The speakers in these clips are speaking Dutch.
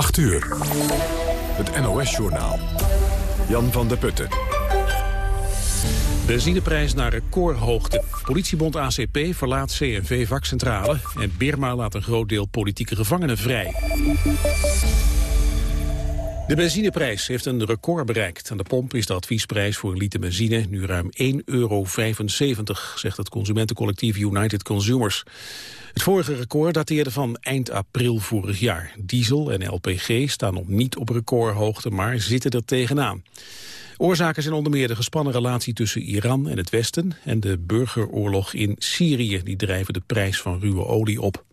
8 uur. Het NOS-journaal. Jan van der Putten. Benzineprijs naar recordhoogte. Politiebond ACP verlaat CNV-vakcentrale... en Birma laat een groot deel politieke gevangenen vrij. De benzineprijs heeft een record bereikt. Aan de pomp is de adviesprijs voor een liter benzine nu ruim 1,75 euro, zegt het consumentencollectief United Consumers. Het vorige record dateerde van eind april vorig jaar. Diesel en LPG staan nog niet op recordhoogte, maar zitten er tegenaan. Oorzaken zijn onder meer de gespannen relatie tussen Iran en het Westen... en de burgeroorlog in Syrië. Die drijven de prijs van ruwe olie op.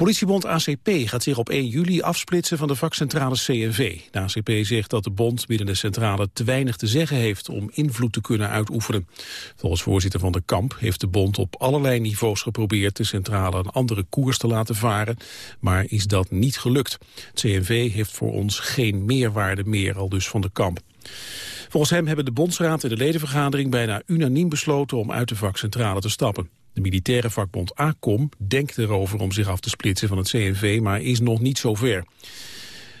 Politiebond ACP gaat zich op 1 juli afsplitsen van de vakcentrale CNV. De ACP zegt dat de bond binnen de centrale te weinig te zeggen heeft om invloed te kunnen uitoefenen. Volgens voorzitter van de Kamp heeft de bond op allerlei niveaus geprobeerd de centrale een andere koers te laten varen, maar is dat niet gelukt. Het CNV heeft voor ons geen meerwaarde meer, al dus van de Kamp. Volgens hem hebben de bondsraad en de ledenvergadering bijna unaniem besloten om uit de vakcentrale te stappen. De militaire vakbond ACOM denkt erover om zich af te splitsen van het CNV, maar is nog niet zover.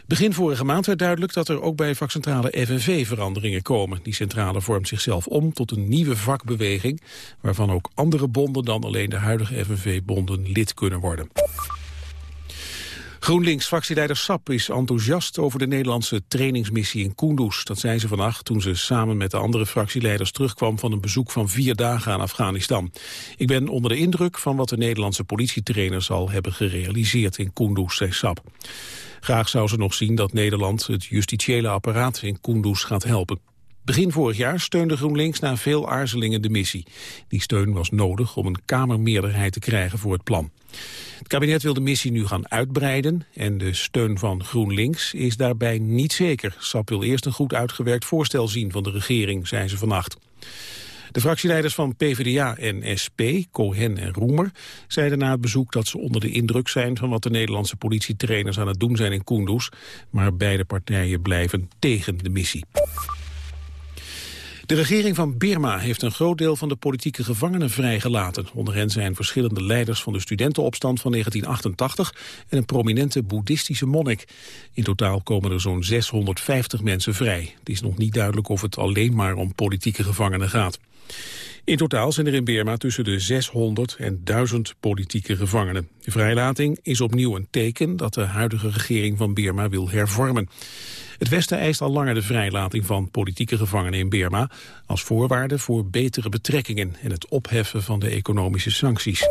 Begin vorige maand werd duidelijk dat er ook bij vakcentrale FNV veranderingen komen. Die centrale vormt zichzelf om tot een nieuwe vakbeweging... waarvan ook andere bonden dan alleen de huidige FNV-bonden lid kunnen worden. GroenLinks-fractieleider Sap is enthousiast over de Nederlandse trainingsmissie in Kunduz. Dat zei ze vannacht toen ze samen met de andere fractieleiders terugkwam van een bezoek van vier dagen aan Afghanistan. Ik ben onder de indruk van wat de Nederlandse politietrainers al hebben gerealiseerd in Kunduz, zei Sap. Graag zou ze nog zien dat Nederland het justitiële apparaat in Kunduz gaat helpen. Begin vorig jaar steunde GroenLinks na veel aarzelingen de missie. Die steun was nodig om een Kamermeerderheid te krijgen voor het plan. Het kabinet wil de missie nu gaan uitbreiden en de steun van GroenLinks is daarbij niet zeker. SAP wil eerst een goed uitgewerkt voorstel zien van de regering, zei ze vannacht. De fractieleiders van PvdA en SP, Cohen en Roemer, zeiden na het bezoek dat ze onder de indruk zijn van wat de Nederlandse politietrainers aan het doen zijn in Kunduz, maar beide partijen blijven tegen de missie. De regering van Birma heeft een groot deel van de politieke gevangenen vrijgelaten. Onder hen zijn verschillende leiders van de studentenopstand van 1988 en een prominente boeddhistische monnik. In totaal komen er zo'n 650 mensen vrij. Het is nog niet duidelijk of het alleen maar om politieke gevangenen gaat. In totaal zijn er in Birma tussen de 600 en 1000 politieke gevangenen. De vrijlating is opnieuw een teken dat de huidige regering van Birma wil hervormen. Het Westen eist al langer de vrijlating van politieke gevangenen in Birma... als voorwaarde voor betere betrekkingen en het opheffen van de economische sancties.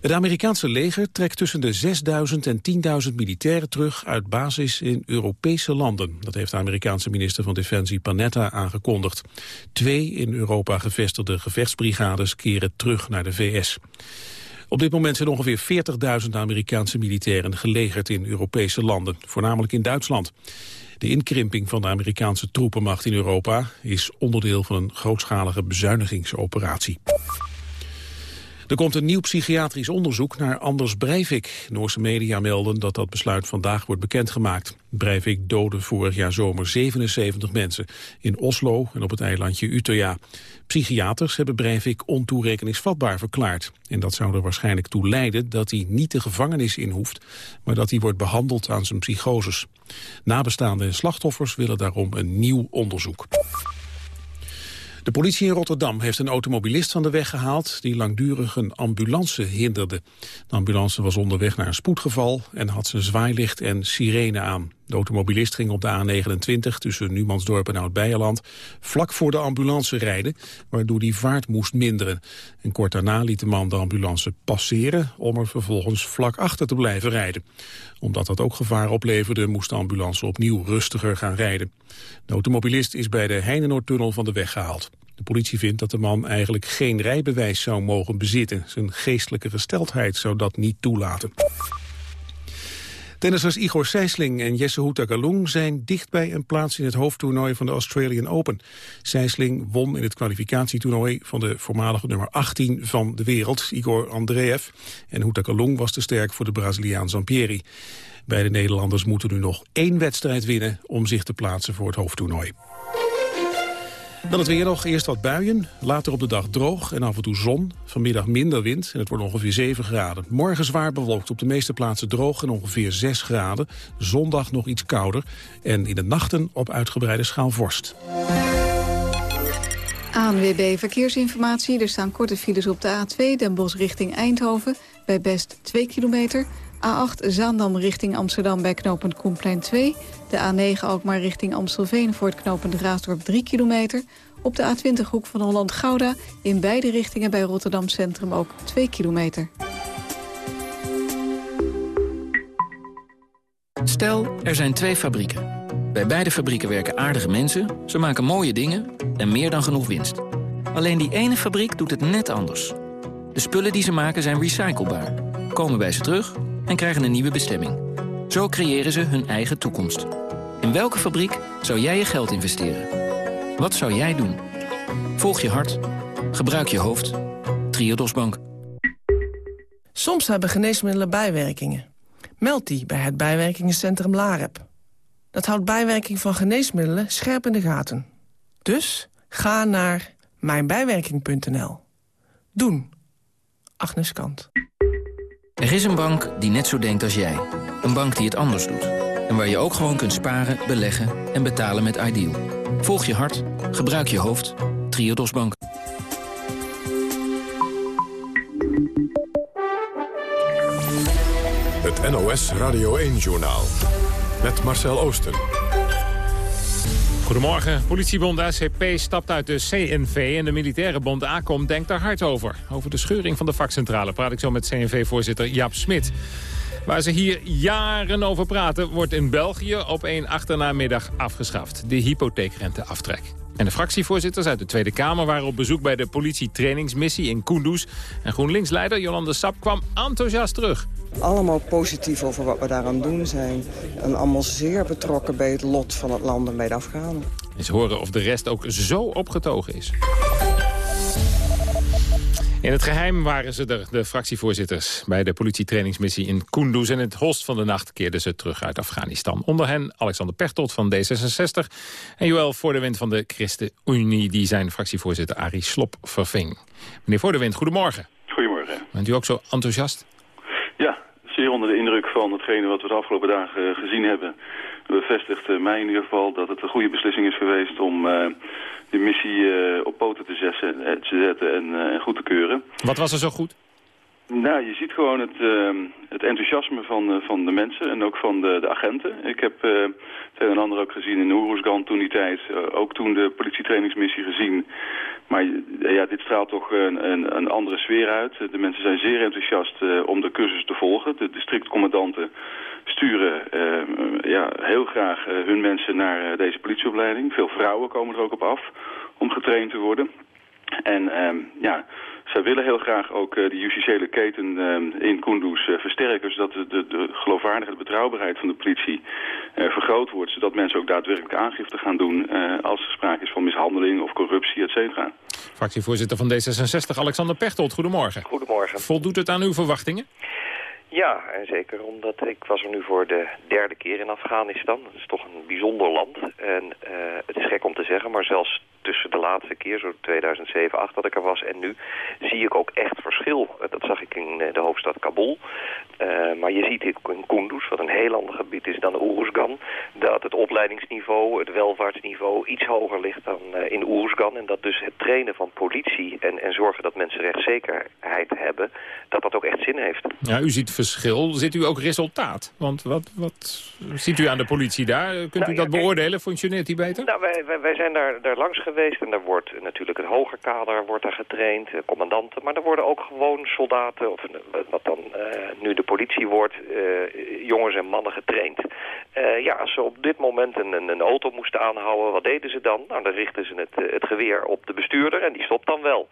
Het Amerikaanse leger trekt tussen de 6.000 en 10.000 militairen terug uit basis in Europese landen. Dat heeft de Amerikaanse minister van Defensie Panetta aangekondigd. Twee in Europa gevestigde gevechtsbrigades keren terug naar de VS. Op dit moment zijn ongeveer 40.000 Amerikaanse militairen gelegerd in Europese landen, voornamelijk in Duitsland. De inkrimping van de Amerikaanse troepenmacht in Europa is onderdeel van een grootschalige bezuinigingsoperatie. Er komt een nieuw psychiatrisch onderzoek naar Anders Breivik. Noorse media melden dat dat besluit vandaag wordt bekendgemaakt. Breivik doodde vorig jaar zomer 77 mensen in Oslo en op het eilandje Utøya. Psychiaters hebben Breivik ontoerekeningsvatbaar verklaard. En dat zou er waarschijnlijk toe leiden dat hij niet de gevangenis in hoeft, maar dat hij wordt behandeld aan zijn psychoses. Nabestaanden en slachtoffers willen daarom een nieuw onderzoek. De politie in Rotterdam heeft een automobilist van de weg gehaald... die langdurig een ambulance hinderde. De ambulance was onderweg naar een spoedgeval... en had zijn zwaailicht en sirene aan. De automobilist ging op de A29 tussen Numansdorp en Oud-Beijerland... vlak voor de ambulance rijden, waardoor die vaart moest minderen. En kort daarna liet de man de ambulance passeren... om er vervolgens vlak achter te blijven rijden. Omdat dat ook gevaar opleverde, moest de ambulance opnieuw rustiger gaan rijden. De automobilist is bij de Heinenoordtunnel van de weg gehaald. De politie vindt dat de man eigenlijk geen rijbewijs zou mogen bezitten. Zijn geestelijke gesteldheid zou dat niet toelaten. Tennissers Igor Sijsling en Jesse Houtagalung zijn dicht bij een plaats in het hoofdtoernooi van de Australian Open. Sijsling won in het kwalificatietoernooi van de voormalige nummer 18 van de wereld, Igor Andreev. En Houtagalung was te sterk voor de Braziliaan Zampieri. Beide Nederlanders moeten nu nog één wedstrijd winnen om zich te plaatsen voor het hoofdtoernooi. Dan het weer nog. Eerst wat buien, later op de dag droog en af en toe zon. Vanmiddag minder wind en het wordt ongeveer 7 graden. Morgen zwaar bewolkt, op de meeste plaatsen droog en ongeveer 6 graden. Zondag nog iets kouder en in de nachten op uitgebreide schaal vorst. ANWB Verkeersinformatie. Er staan korte files op de A2 Den Bosch richting Eindhoven. Bij best 2 kilometer. A8 Zaandam richting Amsterdam bij knooppunt Koenplein 2. De A9 Alkmaar richting Amstelveen voor het knooppunt Raasdorp 3 kilometer. Op de A20 hoek van Holland-Gouda in beide richtingen bij Rotterdam Centrum ook 2 kilometer. Stel, er zijn twee fabrieken. Bij beide fabrieken werken aardige mensen, ze maken mooie dingen en meer dan genoeg winst. Alleen die ene fabriek doet het net anders. De spullen die ze maken zijn recyclebaar, komen bij ze terug en krijgen een nieuwe bestemming. Zo creëren ze hun eigen toekomst. In welke fabriek zou jij je geld investeren? Wat zou jij doen? Volg je hart. Gebruik je hoofd. Triodos Bank. Soms hebben geneesmiddelen bijwerkingen. Meld die bij het bijwerkingencentrum LAREP. Dat houdt bijwerking van geneesmiddelen scherp in de gaten. Dus ga naar mijnbijwerking.nl. Doen. Agnes Kant. Er is een bank die net zo denkt als jij. Een bank die het anders doet. En waar je ook gewoon kunt sparen, beleggen en betalen met Ideal. Volg je hart, gebruik je hoofd. Triodos Bank. Het NOS Radio 1-journaal. Met Marcel Oosten. Goedemorgen. Politiebond ACP stapt uit de CNV en de militaire bond ACOM denkt daar hard over. Over de scheuring van de vakcentrale praat ik zo met CNV-voorzitter Jaap Smit. Waar ze hier jaren over praten, wordt in België op één achternamiddag afgeschaft. De hypotheekrenteaftrek. En de fractievoorzitters uit de Tweede Kamer waren op bezoek bij de politietrainingsmissie in Kunduz. En GroenLinks-leider Jolande Sap kwam enthousiast terug. Allemaal positief over wat we daaraan doen zijn. En allemaal zeer betrokken bij het lot van het land en bij de Afghanen. Eens horen of de rest ook zo opgetogen is. In het geheim waren ze er, de fractievoorzitters... bij de politietrainingsmissie in Kunduz. En in het holst van de nacht keerden ze terug uit Afghanistan. Onder hen Alexander Pechtold van D66... en Joël Voordewind van de ChristenUnie... die zijn fractievoorzitter Arie Slop verving. Meneer Voordewind, goedemorgen. Goedemorgen. Bent u ook zo enthousiast? Zeer onder de indruk van hetgene wat we de afgelopen dagen gezien hebben. Bevestigt mij in ieder geval dat het een goede beslissing is geweest om... Uh, de missie uh, op poten te zetten, eh, te zetten en goed te keuren. Wat was er zo goed? Nou, je ziet gewoon het, uh, het enthousiasme van, van de mensen en ook van de, de agenten. Ik heb het een en ander ook gezien in Oeruzgan toen die tijd. ook toen de politietrainingsmissie gezien. Maar ja, dit straalt toch een, een, een, andere sfeer uit. De mensen zijn zeer enthousiast om de cursus te volgen. De districtcommandanten sturen uh, ja, heel graag uh, hun mensen naar uh, deze politieopleiding. Veel vrouwen komen er ook op af om getraind te worden. En uh, ja, zij willen heel graag ook de justitiële keten in Kunduz versterken... zodat de, de, de geloofwaardigheid, de betrouwbaarheid van de politie vergroot wordt... zodat mensen ook daadwerkelijk aangifte gaan doen als er sprake is van mishandeling of corruptie, et cetera. Fractievoorzitter van D66, Alexander Pechtold, goedemorgen. Goedemorgen. Voldoet het aan uw verwachtingen? Ja, en zeker omdat ik was er nu voor de derde keer in Afghanistan. Dat is toch een bijzonder land. En uh, het is gek om te zeggen, maar zelfs tussen de laatste keer, zo 2007, 8 dat ik er was en nu, zie ik ook echt verschil. Dat zag ik in de hoofdstad Kabul. Maar je ziet in Kunduz, wat een heel ander gebied is dan Oeruzgan, dat het opleidingsniveau, het welvaartsniveau iets hoger ligt dan in Oeruzgan. En dat dus het trainen van politie en, en zorgen dat mensen rechtszekerheid hebben, dat dat ook echt zin heeft. Ja, u ziet verschil. Ziet u ook resultaat? Want wat, wat ziet u aan de politie daar? Kunt nou, u dat ja, beoordelen? Functioneert die beter? Nou, wij, wij, wij zijn daar, daar langs geweest en daar wordt natuurlijk het hoger kader wordt daar getraind, commandanten. Maar er worden ook gewoon soldaten, of wat dan uh, nu de politie wordt, uh, jongens en mannen getraind. Uh, ja, als ze op dit moment een, een, een, auto moesten aanhouden, wat deden ze dan? Nou, dan richten ze het, het geweer op de bestuurder en die stopt dan wel.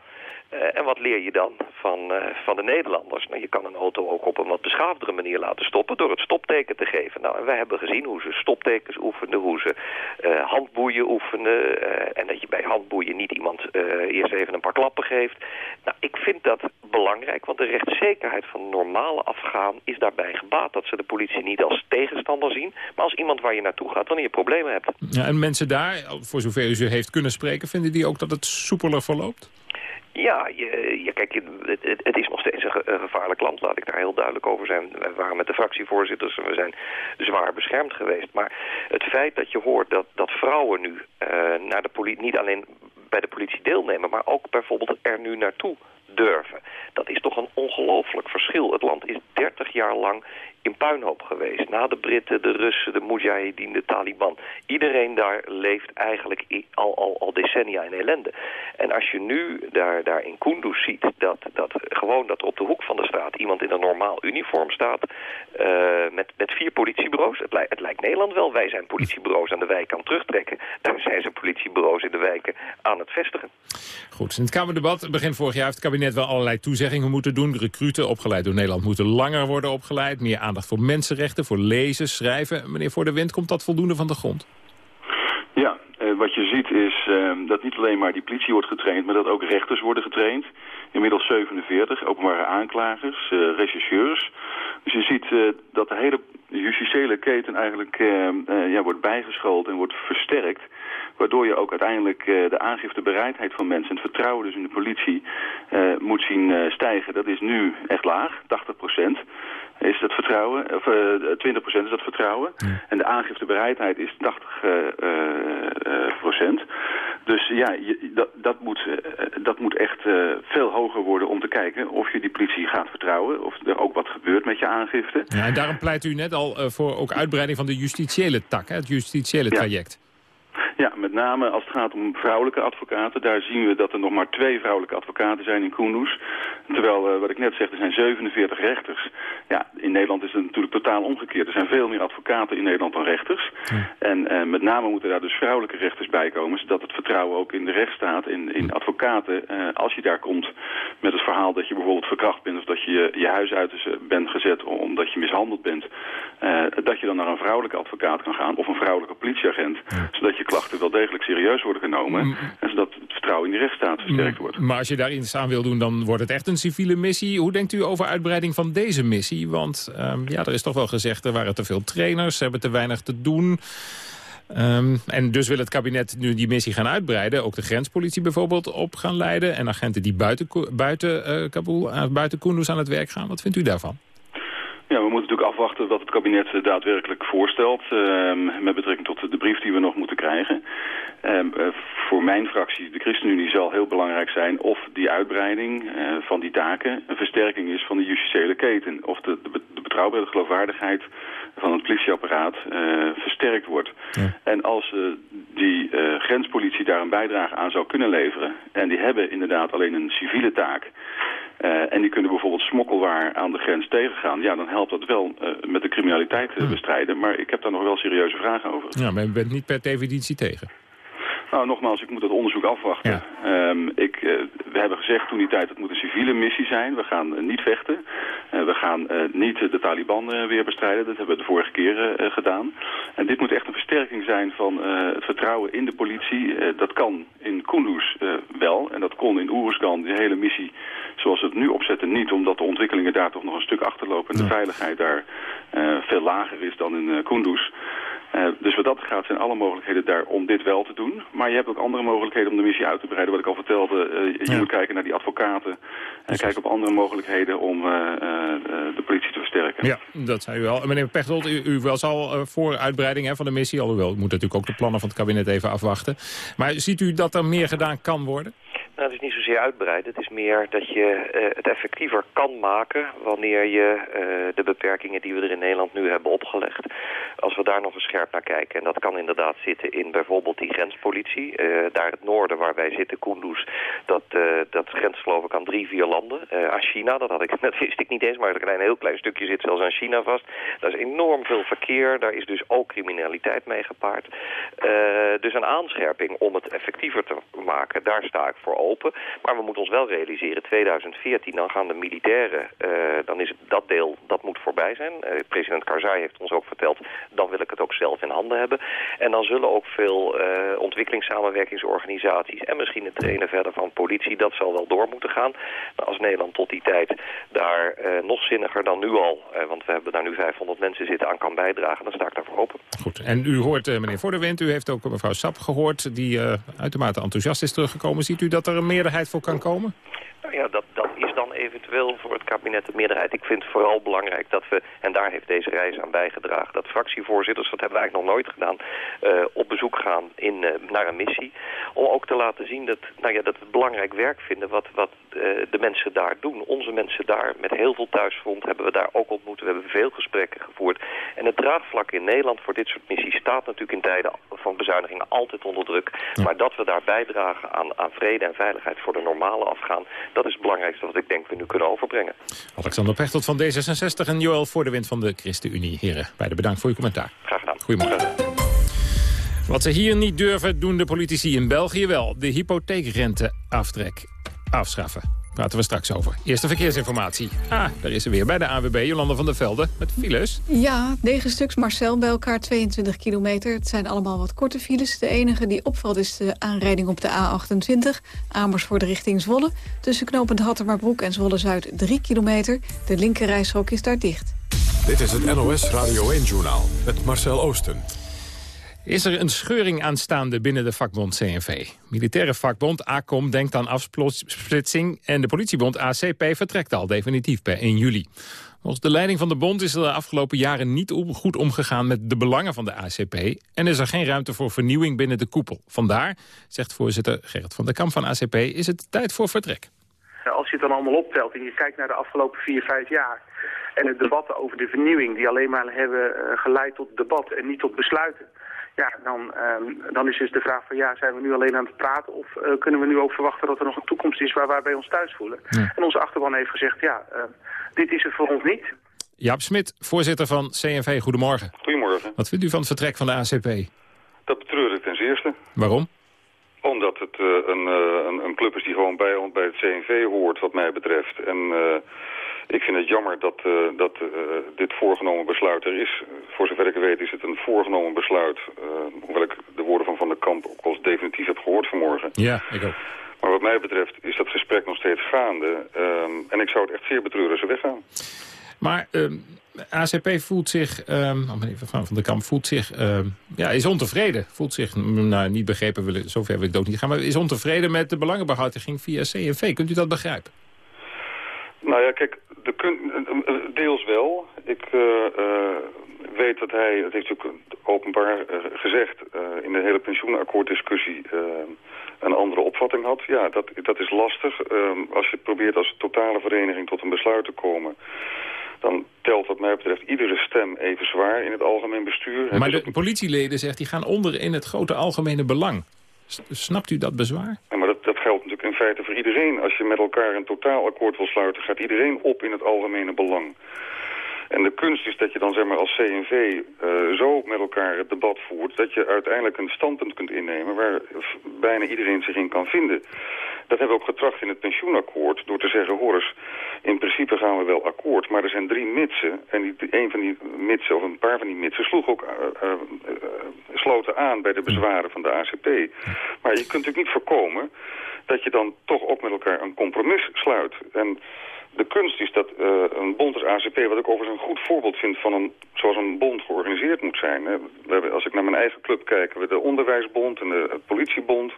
Uh, en wat leer je dan van, uh, van de Nederlanders? Nou, je kan een auto ook op een wat beschaafdere manier laten stoppen door het stopteken te geven. Nou, en wij hebben gezien hoe ze stoptekens oefenden, hoe ze uh, handboeien oefenden. en dat je bij handboeien niet iemand eerst even een paar klappen geeft. Nou, ik vind dat belangrijk, want de rechtszekerheid van normale Afghaan is daarbij gebaat. Dat ze de politie niet als tegenstander zien, maar als iemand waar je naartoe gaat wanneer je problemen hebt. Ja, en mensen daar, voor zover u ze heeft kunnen spreken, vinden die ook dat het soepeler verloopt? Ja, je, je, kijk, het, het, is nog steeds een, gevaarlijk land, laat ik daar heel duidelijk over zijn. We waren met de fractievoorzitters en we zijn zwaar beschermd geweest. Maar het feit dat je hoort dat, dat vrouwen nu uh, naar de politie, niet alleen bij de politie deelnemen, maar ook bijvoorbeeld er nu naartoe durven. Dat is toch een ongelooflijk verschil. Het land is 30 jaar lang in puinhoop geweest. Na de Britten, de Russen, de Mujahideen, de Taliban. Iedereen daar leeft eigenlijk al, al, al decennia in ellende. En als je nu daar, daar in Kunduz ziet dat, dat gewoon dat op de hoek van de straat iemand in een normaal uniform staat uh, met, met vier politiebureaus. Het, lijkt, het lijkt Nederland wel. Wij zijn politiebureaus aan de wijk aan het terugtrekken. Daar zijn ze politiebureaus in de wijken aan het vestigen. Goed, in het Kamerdebat begin vorig jaar heeft het kabinet wel allerlei toezeggingen moeten doen. Recruten opgeleid door Nederland moeten langer worden opgeleid. Meer aandacht voor mensenrechten, voor lezen, schrijven. Meneer Voor de Wind, komt dat voldoende van de grond? Ja, eh, wat je ziet is uh, dat niet alleen maar die politie wordt getraind... maar dat ook rechters worden getraind. Inmiddels 47, openbare aanklagers, uh, rechercheurs. Dus je ziet uh, dat de hele justitiële keten eigenlijk ja, wordt bijgeschoold en wordt versterkt... Waardoor je ook uiteindelijk de aangiftebereidheid van mensen... het vertrouwen dus in de politie moet zien stijgen. Dat is nu echt laag, 80 procent is dat vertrouwen, of uh, 20% is dat vertrouwen. Ja. En de aangiftebereidheid is 80%. Uh, uh, procent. Dus ja, je, dat, dat, moet, dat moet echt veel hoger worden om te kijken of je die politie gaat vertrouwen. Of er ook wat gebeurt met je aangifte. Ja, en daarom pleit u net al voor ook uitbreiding van de justitiële tak, hè, het justitiële traject. Ja. Ja, met name als het gaat om vrouwelijke advocaten. Daar zien we dat er nog maar twee vrouwelijke advocaten zijn in Kunduz. Terwijl, uh, wat ik net zeg, er zijn 47 rechters. Ja, in Nederland is het natuurlijk totaal omgekeerd. Er zijn veel meer advocaten in Nederland dan rechters. Ja. En uh, met name moeten daar dus vrouwelijke rechters bij komen... zodat het vertrouwen ook in de rechtsstaat, in, in advocaten... Uh, als je daar komt met het verhaal dat je bijvoorbeeld verkracht bent... of dat je je huis uit bent gezet omdat je mishandeld bent... dat je dan naar een vrouwelijke advocaat kan gaan... of een vrouwelijke politieagent, ja. zodat je klachten wel degelijk serieus worden genomen... Mm. en zodat het vertrouwen in de rechtsstaat versterkt wordt. Maar als je daar iets aan wil doen, dan wordt het echt een civiele missie. Hoe denkt u over uitbreiding van deze missie? Want um, ja, er is toch wel gezegd, er waren te veel trainers, ze hebben te weinig te doen... Um, en dus wil het kabinet nu die missie gaan uitbreiden. Ook de grenspolitie bijvoorbeeld op gaan leiden. En agenten die buiten, buiten uh, Kabul, uh, buiten Kunduz aan het werk gaan. Wat vindt u daarvan? Ja, we moeten natuurlijk afwachten wat het kabinet daadwerkelijk voorstelt... Uh, met betrekking tot de brief die we nog moeten krijgen. Uh, voor mijn fractie, de ChristenUnie, zal heel belangrijk zijn... of die uitbreiding uh, van die taken een versterking is van de justitiële keten. Of de, de, de betrouwbare geloofwaardigheid van het politieapparaat versterkt wordt. Ja. En als die grenspolitie daar een bijdrage aan zou kunnen leveren... en die hebben inderdaad alleen een civiele taak... Uh, en die kunnen bijvoorbeeld smokkelwaar aan de grens tegengaan. Ja, dan helpt dat wel uh, met de criminaliteit uh, bestrijden. Maar ik heb daar nog wel serieuze vragen over. Ja, maar u bent niet per definitie tegen? Nou, nogmaals, ik moet het onderzoek afwachten. Ja. Um, ik, uh, we hebben gezegd toen die tijd, het moet een civiele missie zijn. We gaan uh, niet vechten. Uh, we gaan niet de Taliban weer bestrijden. Dat hebben we de vorige keer gedaan. En dit moet echt een versterking zijn van het vertrouwen in de politie. dat kan in Kunduz wel. En dat kon in Oeruzgan, die hele missie zoals we het nu opzetten, niet. Omdat de ontwikkelingen daar toch nog een stuk achterlopen. En de veiligheid daar veel lager is dan in Kunduz. Uh, dus wat dat gaat zijn alle mogelijkheden daar om dit wel te doen. Maar je hebt ook andere mogelijkheden om de missie uit te breiden. Wat ik al vertelde, uh, je ja. moet kijken naar die advocaten. En kijken op andere mogelijkheden om uh, de politie te versterken. Ja, dat zei u wel. Meneer Pechtold, u, u was al voor uitbreiding hè, van de missie. Alhoewel, u moet natuurlijk ook de plannen van het kabinet even afwachten. Maar ziet u dat er meer gedaan kan worden? Nou, het is niet zozeer uitbreiden. Het is meer dat je uh, het effectiever kan maken wanneer je uh, de beperkingen die we er in Nederland nu hebben opgelegd, als we daar nog eens scherp naar kijken. En dat kan inderdaad zitten in bijvoorbeeld die grenspolitie. Uh, daar het noorden waar wij zitten, Kunduz, dat, dat grens geloof ik aan drie, vier landen. aan China, dat, had ik, dat wist ik niet eens, maar een heel klein stukje zit zelfs aan China vast. Daar is enorm veel verkeer, daar is dus ook criminaliteit mee gepaard. dus een aanscherping om het effectiever te maken, daar sta ik voor open. Maar we moeten ons wel realiseren, 2014, dan gaan de militairen, dan is dat deel, dat moet voorbij zijn. president Karzai heeft ons ook verteld, dan wil ik het ook zelf in handen hebben. En dan zullen ook veel ontwikkelingssamenwerkingsorganisaties en misschien het trainen verder van politie, dat zal wel door moeten gaan. Maar als Nederland tot die tijd daar nog zinniger dan nu al, want we hebben daar nu 500 mensen zitten aan kan bijdragen, dan sta ik daarvoor open. Goed, en u hoort meneer Vorderwind, u heeft ook mevrouw Sap gehoord... die uitermate enthousiast is teruggekomen. Ziet u dat er een meerderheid voor kan komen? Nou ja, dat, dat is dan eventueel voor het kabinet de meerderheid. Ik vind het vooral belangrijk dat we, en daar heeft deze reis aan bijgedragen... dat fractievoorzitters, dat hebben we eigenlijk nog nooit gedaan... Uh, op bezoek gaan in, uh, naar een missie. Om ook te laten zien dat, nou ja, dat we belangrijk werk vinden... wat, wat de mensen daar doen. Onze mensen daar, met heel veel thuisfront... hebben we daar ook ontmoet. We hebben veel gesprekken gevoerd. En het draagvlak in Nederland voor dit soort missies... staat natuurlijk in tijden van bezuinigingen altijd onder druk. Ja. Maar dat we daar bijdragen aan, aan vrede en veiligheid... voor de normale afgaan... dat is het belangrijkste wat ik denk we nu kunnen overbrengen. Alexander Pechtold van D66 en Joël voor de wind van de ChristenUnie. Heren, beide bedankt voor uw commentaar. Graag gedaan. Goedemorgen. Wat ze hier niet durven, doen de politici in België wel. De hypotheekrenteaftrek afschaffen praten we straks over. Eerste verkeersinformatie. Ah, daar is ze weer bij de AWB, Jolanda van der Velde, met files. Ja, negen stuks, Marcel, bij elkaar 22 kilometer. Het zijn allemaal wat korte files. De enige die opvalt is de aanrijding op de A28, Amersfoort richting Zwolle. Tussen knooppunt Hattermarbroek en Zwolle-Zuid 3 kilometer. De linkerrijstrook is daar dicht. Dit is het NOS Radio 1-journaal met Marcel Oosten. Is er een scheuring aanstaande binnen de vakbond CNV? Militaire vakbond ACOM denkt aan afsplitsing... en de politiebond ACP vertrekt al definitief per 1 juli. Volgens de leiding van de bond is er de afgelopen jaren niet goed omgegaan met de belangen van de ACP... en is er geen ruimte voor vernieuwing binnen de koepel. Vandaar, zegt voorzitter Gerrit van der Kamp van ACP, is het tijd voor vertrek. Als je het dan allemaal optelt en je kijkt naar de afgelopen vier, vijf jaar... en het debat over de vernieuwing die alleen maar hebben eh, geleid tot debat en niet tot besluiten ja, dan, um, dan is dus de vraag van ja, zijn we nu alleen aan het praten of uh, kunnen we nu ook verwachten dat er nog een toekomst is waar, waar wij ons thuis voelen? Ja. En onze achterban heeft gezegd ja, uh, dit is het voor ons niet. Een Smit, voorzitter van CNV, goedemorgen. Goedemorgen. Wat vindt u van het vertrek van de ACP? Dat betreur ik ten zeerste. Waarom? Omdat het uh, een, een, een, club is die gewoon bij, bij het CNV hoort wat mij betreft. En ik vind het jammer dat, uh, dat uh, dit voorgenomen besluit er is. Voor zover ik weet is het een voorgenomen besluit. Uh, hoewel ik de woorden van Van der Kamp ook als definitief heb gehoord vanmorgen. Ja, ik ook. Maar wat mij betreft is dat gesprek nog steeds gaande. Um, en ik zou het echt zeer betreuren als ze weggaan. Maar um, ACP voelt zich, um, van, van de Kamp voelt zich, ja, is ontevreden. Voelt zich, nou niet begrepen, willen, zover wil ik het ook niet gaan. Maar is ontevreden met de belangenbehartiging via CNV. Kunt u dat begrijpen? Nou ja, kijk, de kun, deels wel. Ik uh, weet dat hij, dat heeft natuurlijk openbaar gezegd... in de hele pensioenakkoorddiscussie een andere opvatting had. Ja, dat, dat is lastig. als je probeert als totale vereniging tot een besluit te komen... dan telt wat mij betreft iedere stem even zwaar in het algemeen bestuur. Maar de politieleden zegt, die gaan onder in het grote algemene belang. Snapt u dat bezwaar? Ja, maar dat, dat geldt natuurlijk in feite voor iedereen. Als je met elkaar een totaalakkoord wil sluiten, gaat iedereen op in het algemene belang. En de kunst is dat je dan zeg maar als CNV uh, zo met elkaar het debat voert... dat je uiteindelijk een standpunt kunt innemen waar bijna iedereen zich in kan vinden. Dat hebben we ook getracht in het pensioenakkoord door te zeggen... hoor in principe gaan we wel akkoord, maar er zijn drie mitsen. En die, een van die mitsen, of een paar van die mitsen, sloeg ook, uh, sloten aan bij de bezwaren van de ACP. Maar je kunt natuurlijk niet voorkomen dat je dan toch ook met elkaar een compromis sluit. En de kunst is dat uh, een bond als ACP, wat ik overigens een goed voorbeeld vind van een, zoals een bond georganiseerd moet zijn. Hè. We hebben, als ik naar mijn eigen club kijk, we de onderwijsbond en de, de politiebond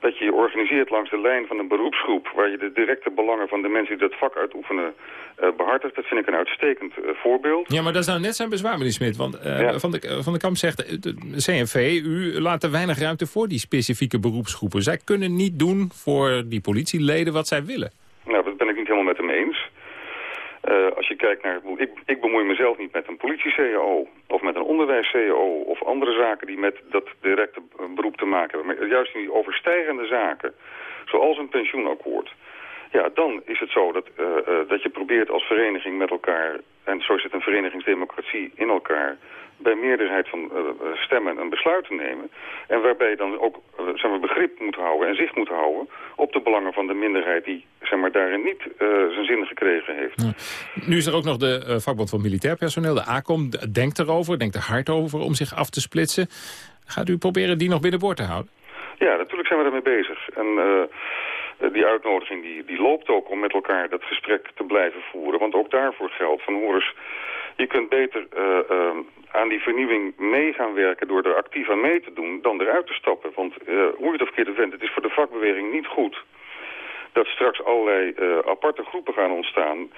dat je je organiseert langs de lijn van een beroepsgroep... waar je de directe belangen van de mensen die dat vak uitoefenen uh, behartigt. Dat vind ik een uitstekend uh, voorbeeld. Ja, maar dat is nou net zijn bezwaar, meneer Smit. Want ja. van, de, van de Kamp zegt, de CNV, u laat er weinig ruimte voor die specifieke beroepsgroepen. Zij kunnen niet doen voor die politieleden wat zij willen. Nou, dat ben ik niet helemaal met hem eens. Uh, als je kijkt naar... Ik, ik bemoei mezelf niet met een politie-CAO of met een onderwijs-CAO... of andere zaken die met dat directe beroep te maken hebben. Maar juist in die overstijgende zaken, zoals een pensioenakkoord... Ja, dan is het zo dat, uh, uh, dat je probeert als vereniging met elkaar en zo zit een verenigingsdemocratie in elkaar bij meerderheid van uh, stemmen een besluit te nemen. En waarbij je dan ook uh, zeg maar, begrip moet houden en zicht moet houden op de belangen van de minderheid die zeg maar, daarin niet uh, zijn zin gekregen heeft. Ja. Nu is er ook nog de vakbond van militair personeel, de ACOM, denkt erover, denkt er hard over om zich af te splitsen. Gaat u proberen die nog binnenboord te houden? Ja, natuurlijk zijn we daarmee bezig. En die uitnodiging die, die loopt ook om met elkaar dat gesprek te blijven voeren. Want ook daarvoor geldt van hoor eens, je kunt beter uh, uh, aan die vernieuwing mee gaan werken door er actief aan mee te doen dan eruit te stappen. Want uh, hoe je het verkeerde vindt, het is voor de vakbeweging niet goed dat straks allerlei aparte groepen gaan ontstaan...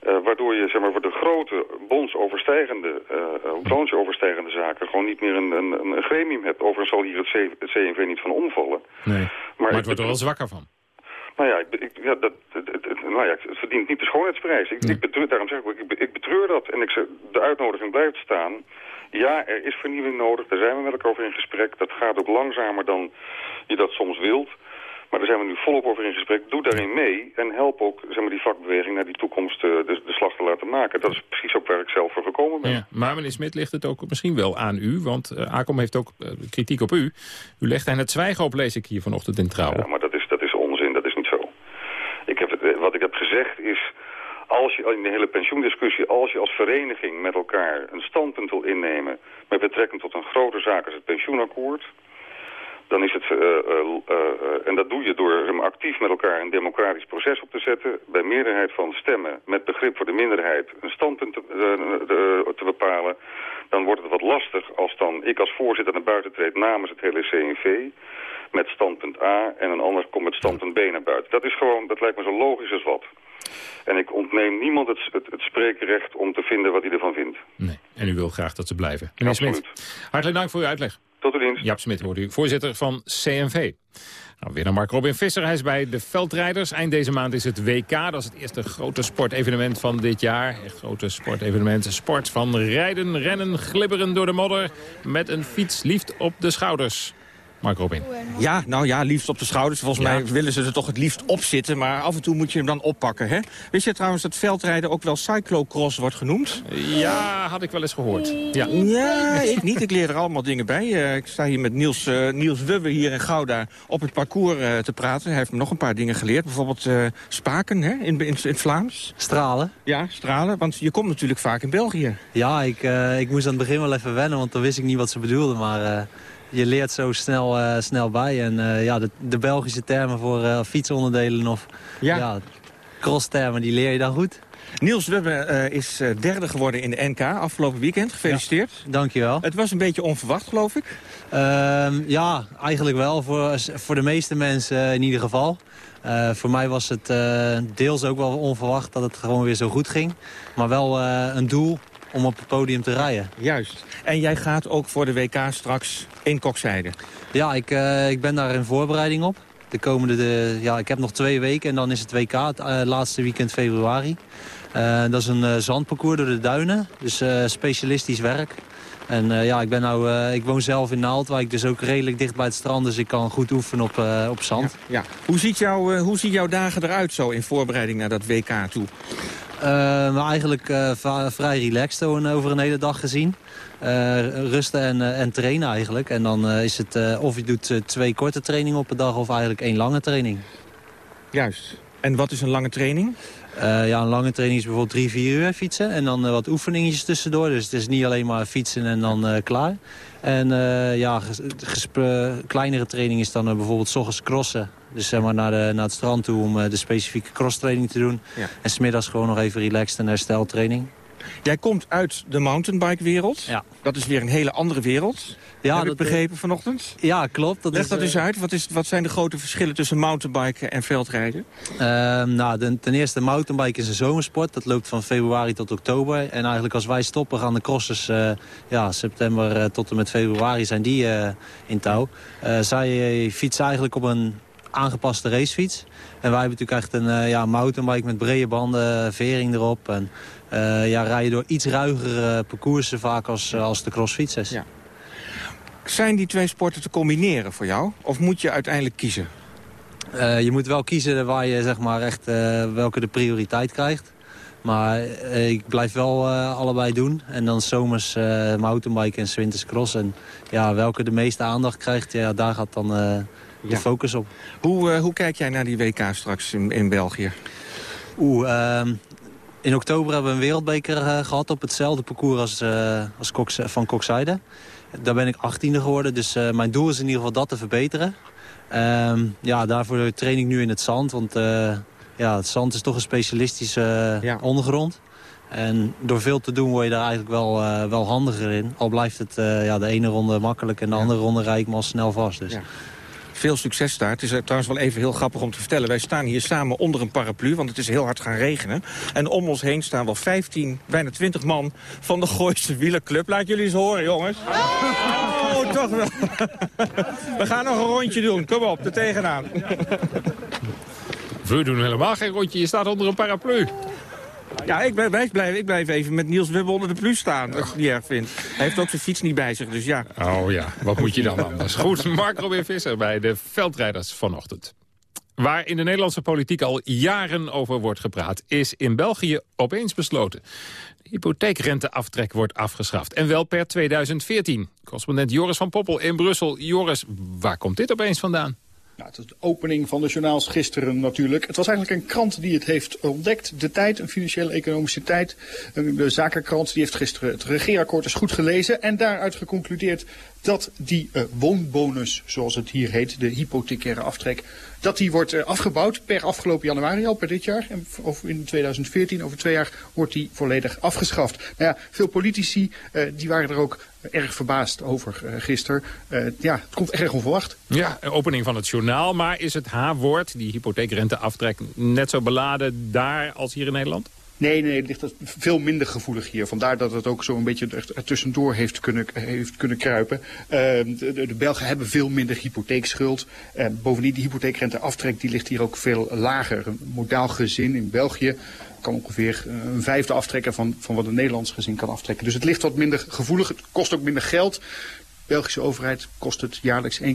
waardoor je zeg maar, voor de grote bondsoverstijgende, uh, overstijgende zaken... gewoon niet meer een, een, een gremium hebt. Overigens zal hier het, het CNV niet van omvallen. Nee, maar, maar het wordt er wel zwakker van. Nou ja, ik, ik, ja dat, nou ja, het verdient niet de schoonheidsprijs. Ik, ik betreur, daarom zeg ik, ik, ik betreur dat. En ik zeg, de uitnodiging blijft staan. Ja, er is vernieuwing nodig. Daar zijn we met elkaar over in gesprek. Dat gaat ook langzamer dan je dat soms wilt. Maar daar zijn we nu volop over in gesprek. Doe daarin mee en help ook zeg maar, die vakbeweging naar die toekomst uh, de, de, slag te laten maken. Dat is precies ook waar ik zelf voor gekomen ben. Ja, maar meneer Smit ligt het ook misschien wel aan u, want uh, ACOM heeft ook uh, kritiek op u. U legt aan het zwijgen op, lees ik hier vanochtend in Trouw. Ja, maar dat is, dat is onzin, dat is niet zo. Ik heb het, wat ik heb is, als je in de hele pensioendiscussie, als je als vereniging met elkaar een standpunt wil innemen met betrekking tot een grote zaak als het pensioenakkoord, dan is het, uh, uh, en dat doe je door actief met elkaar een democratisch proces op te zetten, bij meerderheid van stemmen, met begrip voor de minderheid, een standpunt te, te bepalen, dan wordt het wat lastig als dan ik als voorzitter naar buiten treed namens het hele CNV, met standpunt A en een ander komt met standpunt B naar buiten. Dat is gewoon, dat lijkt me zo logisch als wat. En ik ontneem niemand het, het, het spreekrecht om te vinden wat hij ervan vindt. Nee. En u wil graag dat ze blijven. Meneer Smit, hartelijk dank voor uw uitleg. Tot de dienst. Jaap Smit wordt u, voorzitter van CNV. Nou, weer naar Mark Robin Visser. Hij is bij de Veldrijders. Eind deze maand is het WK. Dat is het eerste grote sportevenement van dit jaar. Echt grote sportevenement. Sport van rijden, rennen, glibberen door de modder... met een fiets liefd op de schouders. Mark Robin. Ja, nou ja, liefst op de schouders. Volgens ja. mij willen ze er toch het liefst op zitten. Maar af en toe moet je hem dan oppakken, hè? Wist je trouwens dat veldrijden ook wel cyclocross wordt genoemd? Ja, had ik wel eens gehoord. Ja, ja ik niet. Ik leer er allemaal dingen bij. Uh, ik sta hier met Niels, uh, Niels Wubbe hier in Gouda op het parcours uh, te praten. Hij heeft me nog een paar dingen geleerd. Bijvoorbeeld spaken, hè, in, in, in het Vlaams. Stralen. Ja, stralen. Want je komt natuurlijk vaak in België. Ja, ik, ik moest aan het begin wel even wennen, want dan wist ik niet wat ze bedoelden. Maar je leert zo snel, uh, snel bij. En uh, ja, de, de, Belgische termen voor uh, fietsonderdelen of ja. ja crosstermen, die leer je dan goed. Niels Webbe is derde geworden in de NK afgelopen weekend. Gefeliciteerd. Ja, dankjewel. Het was een beetje onverwacht, geloof ik. Ehm, ja, eigenlijk wel. Voor, voor de meeste mensen in ieder geval. voor mij was het deels ook wel onverwacht dat het gewoon weer zo goed ging. Maar wel een doel om op het podium te rijden. Juist. En jij gaat ook voor de WK straks in Kokzijde? Ja, ik, uh, ik ben daar in voorbereiding op. De komende, de, ja, ik heb nog twee weken en dan is het WK, het uh, laatste weekend februari. Uh, dat is een zandparcours door de duinen, dus specialistisch werk. En ja, ik, ben nou, ik woon zelf in Naaldwijk, dus ook redelijk dicht bij het strand. Dus ik kan goed oefenen op, op zand. Ja, ja. Hoe, ziet jou, hoe ziet jouw dagen eruit zo in voorbereiding naar dat WK toe? Uh, maar eigenlijk uh, vrij relaxed over een hele dag gezien. Uh, rusten en, en trainen eigenlijk. En dan is het of je doet twee korte trainingen op een dag of eigenlijk één lange training. Juist. En wat is een lange training? ja, een lange training is bijvoorbeeld drie, vier uur fietsen. En dan wat oefeningetjes tussendoor. Dus het is niet alleen maar fietsen en dan klaar. En ja, kleinere training is dan bijvoorbeeld s ochtends crossen. Dus zeg maar naar, de, naar het strand toe om uh, de specifieke crosstraining te doen. Ja. En smiddags gewoon nog even relaxed en hersteltraining. Jij komt uit de mountainbike-wereld. Ja. Dat is weer een hele andere wereld. Ja, Heb dat ik begrepen vanochtend? Ja, klopt. Dat Leg is, dat eens uit. Wat, is, wat zijn de grote verschillen tussen mountainbiken en veldrijden? Uh, nou, de, ten eerste, mountainbike is een zomersport. Dat loopt van februari tot oktober. En eigenlijk als wij stoppen gaan de crossers... Uh, ja, september tot en met februari zijn die in touw. zij fietsen eigenlijk op een aangepaste racefiets. En wij hebben natuurlijk echt een uh, ja, mountainbike met brede banden, vering erop. En uh, ja, rijden door iets ruigere parcoursen vaak als, als de crossfietsers. Ja. Zijn die twee sporten te combineren voor jou? Of moet je uiteindelijk kiezen? je moet wel kiezen waar je zeg maar, echt welke de prioriteit krijgt. Maar ik blijf wel allebei doen. En dan zomers mountainbike en winters cross. En ja, welke de meeste aandacht krijgt, ja, daar gaat dan de focus op. Hoe, hoe kijk jij naar die WK straks in, in België? Oeh, ehm, in oktober hebben we een wereldbeker gehad op hetzelfde parcours als, als Cox, van Kokzijde. Daar ben ik 18e geworden, dus mijn doel is in ieder geval dat te verbeteren. Ehm, ja, daarvoor train ik nu in het zand. Want ja, het zand is toch een specialistische ondergrond. En door veel te doen word je daar eigenlijk wel, uh, wel handiger in. Al blijft het ja, de ene ronde makkelijk en de andere ronde rijd ik me al snel vast. Dus. Ja. Veel succes daar. Het is trouwens wel even heel grappig om te vertellen. Wij staan hier samen onder een paraplu, want het is heel hard gaan regenen. En om ons heen staan wel 15, bijna 20 man van de Gooise Wielerclub. Laat jullie eens horen, jongens. Oh, toch wel. We gaan nog een rondje doen. Kom op, er tegenaan. We doen helemaal geen rondje. Je staat onder een paraplu. Ja, ik blijf, blijf, ik blijf even met Niels Webbe onder de plus staan, als het niet erg vindt. Hij heeft ook zijn fiets niet bij zich, dus ja. Oh ja, wat moet je dan anders? Goed, Mark Robin Visser bij de veldrijders vanochtend. Waar in de Nederlandse politiek al jaren over wordt gepraat... is in België opeens besloten. De hypotheekrenteaftrek wordt afgeschaft. En wel per 2014. Correspondent Joris van Poppel in Brussel. Joris, waar komt dit opeens vandaan? Nou, het is de opening van de journaals gisteren natuurlijk. Het was eigenlijk een krant die het heeft ontdekt. De Tijd, een financiële economische tijd. De zakenkrant die heeft gisteren het regeerakkoord eens goed gelezen. En daaruit geconcludeerd dat die uh, woonbonus, zoals het hier heet, de hypothecaire aftrek, dat die wordt uh, afgebouwd per afgelopen januari al, per dit jaar. En of in 2014, over twee jaar, wordt die volledig afgeschaft. Nou ja, veel politici uh, die waren er ook erg verbaasd over gisteren. ja, het komt erg onverwacht. Ja, opening van het journaal. Maar is het H-woord, die hypotheekrenteaftrek, net zo beladen daar als hier in Nederland? Nee, nee, het ligt veel minder gevoelig hier. Vandaar dat het ook zo een beetje er tussendoor heeft kunnen, heeft kunnen kruipen. Uh, de, de, Belgen hebben veel minder hypotheekschuld. Uh, bovendien, die hypotheekrenteaftrek die ligt hier ook veel lager. Een modaal gezin in België kan ongeveer eh, een vijfde aftrekken van, van wat een Nederlands gezin kan aftrekken. Dus het ligt wat minder gevoelig. Het kost ook minder geld. De Belgische overheid kost het jaarlijks 1,4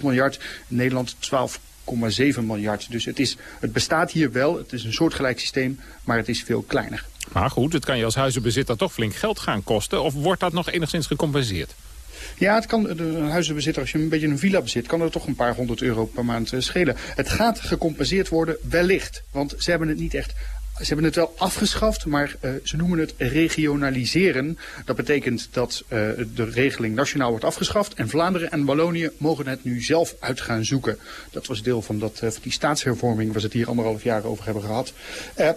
miljard. Nederland 12 1,7 miljard. Dus het, is, het bestaat hier wel, het is een soortgelijk systeem, maar het is veel kleiner. Maar goed, het kan je als huizenbezitter toch flink geld gaan kosten. Of wordt dat nog enigszins gecompenseerd? Ja, het kan de huizenbezitter, als je een beetje een villa bezit, kan er toch een paar honderd euro per maand eh, schelen. Het gaat gecompenseerd worden, wellicht. Want ze hebben het niet echt ze hebben het wel afgeschaft, maar uh, ze noemen het regionaliseren. Dat betekent dat uh, de regeling nationaal wordt afgeschaft. En Vlaanderen en Wallonië mogen het nu zelf uit gaan zoeken. Dat was deel van, dat, uh, van die staatshervorming waar we het hier anderhalf jaar over hebben gehad.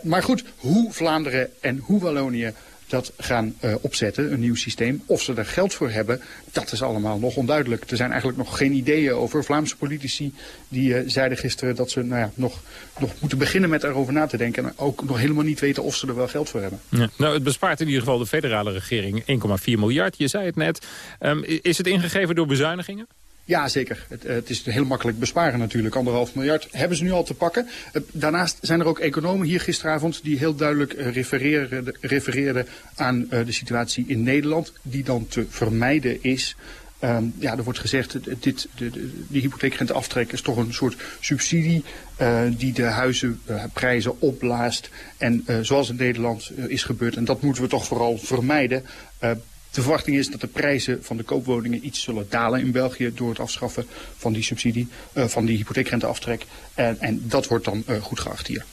maar goed, hoe Vlaanderen en hoe Wallonië dat gaan uh, opzetten, een nieuw systeem. Of ze er geld voor hebben, dat is allemaal nog onduidelijk. Er zijn eigenlijk nog geen ideeën over. Vlaamse politici die uh, zeiden gisteren dat ze nou ja, nog, nog moeten beginnen met erover na te denken. En ook nog helemaal niet weten of ze er wel geld voor hebben. Ja. Nou, het bespaart in ieder geval de federale regering 1,4 miljard. Je zei het net. Um, is het ingegeven door bezuinigingen? Ja, zeker. Het, het, is heel makkelijk besparen natuurlijk. Anderhalf miljard hebben ze nu al te pakken. Daarnaast zijn er ook economen hier gisteravond die heel duidelijk refereerden, refereerden aan de situatie in Nederland. Die dan te vermijden is. Um, ja, er wordt gezegd, dit, de, de, die hypotheekrenteaftrek is toch een soort subsidie die de huizenprijzen opblaast. En zoals in Nederland is gebeurd, en dat moeten we toch vooral vermijden, de verwachting is dat de prijzen van de koopwoningen iets zullen dalen in België door het afschaffen van die subsidie, uh, van die hypotheekrenteaftrek. En, en dat wordt dan uh, goed geacht hier.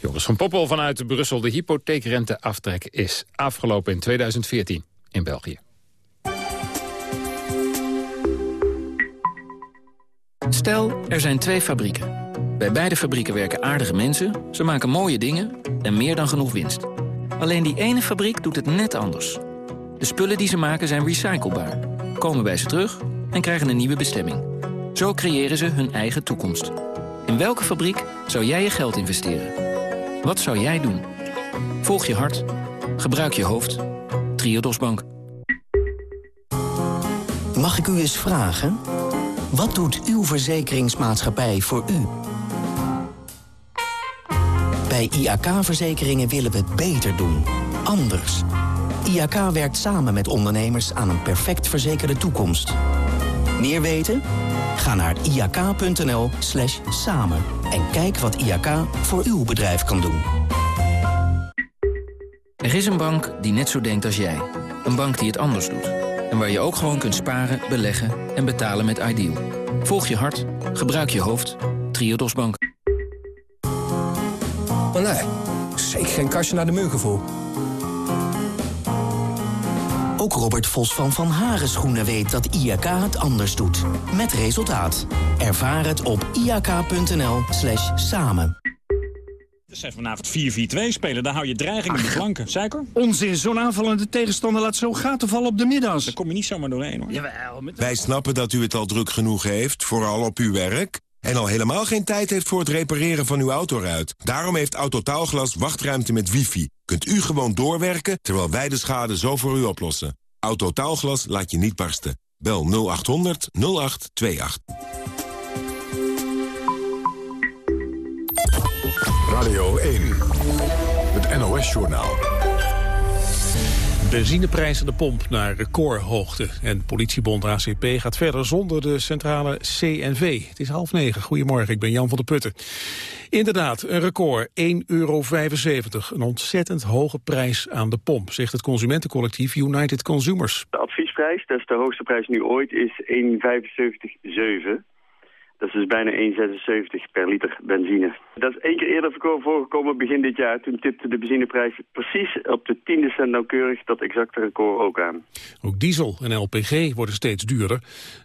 Joris van Poppel vanuit Brussel. De hypotheekrenteaftrek is afgelopen in 2014 in België. Stel, er zijn twee fabrieken. Bij beide fabrieken werken aardige mensen, ze maken mooie dingen en meer dan genoeg winst. Alleen die ene fabriek doet het net anders. De spullen die ze maken zijn recyclebaar, komen bij ze terug en krijgen een nieuwe bestemming. Zo creëren ze hun eigen toekomst. In welke fabriek zou jij je geld investeren? Wat zou jij doen? Volg je hart. Gebruik je hoofd. Triodos Bank. Mag ik u eens vragen? Wat doet uw verzekeringsmaatschappij voor u? Bij IAK-verzekeringen willen we het beter doen. Anders. IAK werkt samen met ondernemers aan een perfect verzekerde toekomst. Meer weten? Ga naar iak.nl slash samen en kijk wat IAK voor uw bedrijf kan doen. Er is een bank die net zo denkt als jij. Een bank die het anders doet. En waar je ook gewoon kunt sparen, beleggen en betalen met Ideal. Volg je hart, gebruik je hoofd. Triodos Bank. Oh nee, zeker geen kastje naar de muur gevoel. Ook Robert Vos van Van Haren Schoenen weet dat IAK het anders doet. Met resultaat. Ervaar het op iak.nl slash samen. Het zijn vanavond 4-4-2 spelen, daar hou je dreiging in de flanken. Zeker? Onzin, zo'n aanvallende tegenstander laat zo gaten vallen op de middags. Daar kom je niet zomaar doorheen hoor. Jawel, met... Wij snappen dat u het al druk genoeg heeft, vooral op uw werk... en al helemaal geen tijd heeft voor het repareren van uw autoruit. Daarom heeft Autotaalglas wachtruimte met wifi. Kunt u gewoon doorwerken, terwijl wij de schade zo voor u oplossen. Autotaalglas laat je niet barsten. Bel 0800 0828. Radio 1. Het NOS-journaal. Benzineprijs aan de pomp naar recordhoogte. En politiebond ACP gaat verder zonder de centrale CNV. Het is half negen. Goedemorgen, ik ben Jan van der Putten. Inderdaad, een record, 1,75 euro. Een ontzettend hoge prijs aan de pomp, zegt het consumentencollectief United Consumers. De adviesprijs, dat is de hoogste prijs nu ooit, is 1,75,7. Dat is dus bijna 1,76 per liter benzine. Dat is één keer eerder voorgekomen begin dit jaar. Toen tipte de benzineprijs precies op de tiende cent nauwkeurig dat exacte record ook aan. Ook diesel en LPG worden steeds duurder.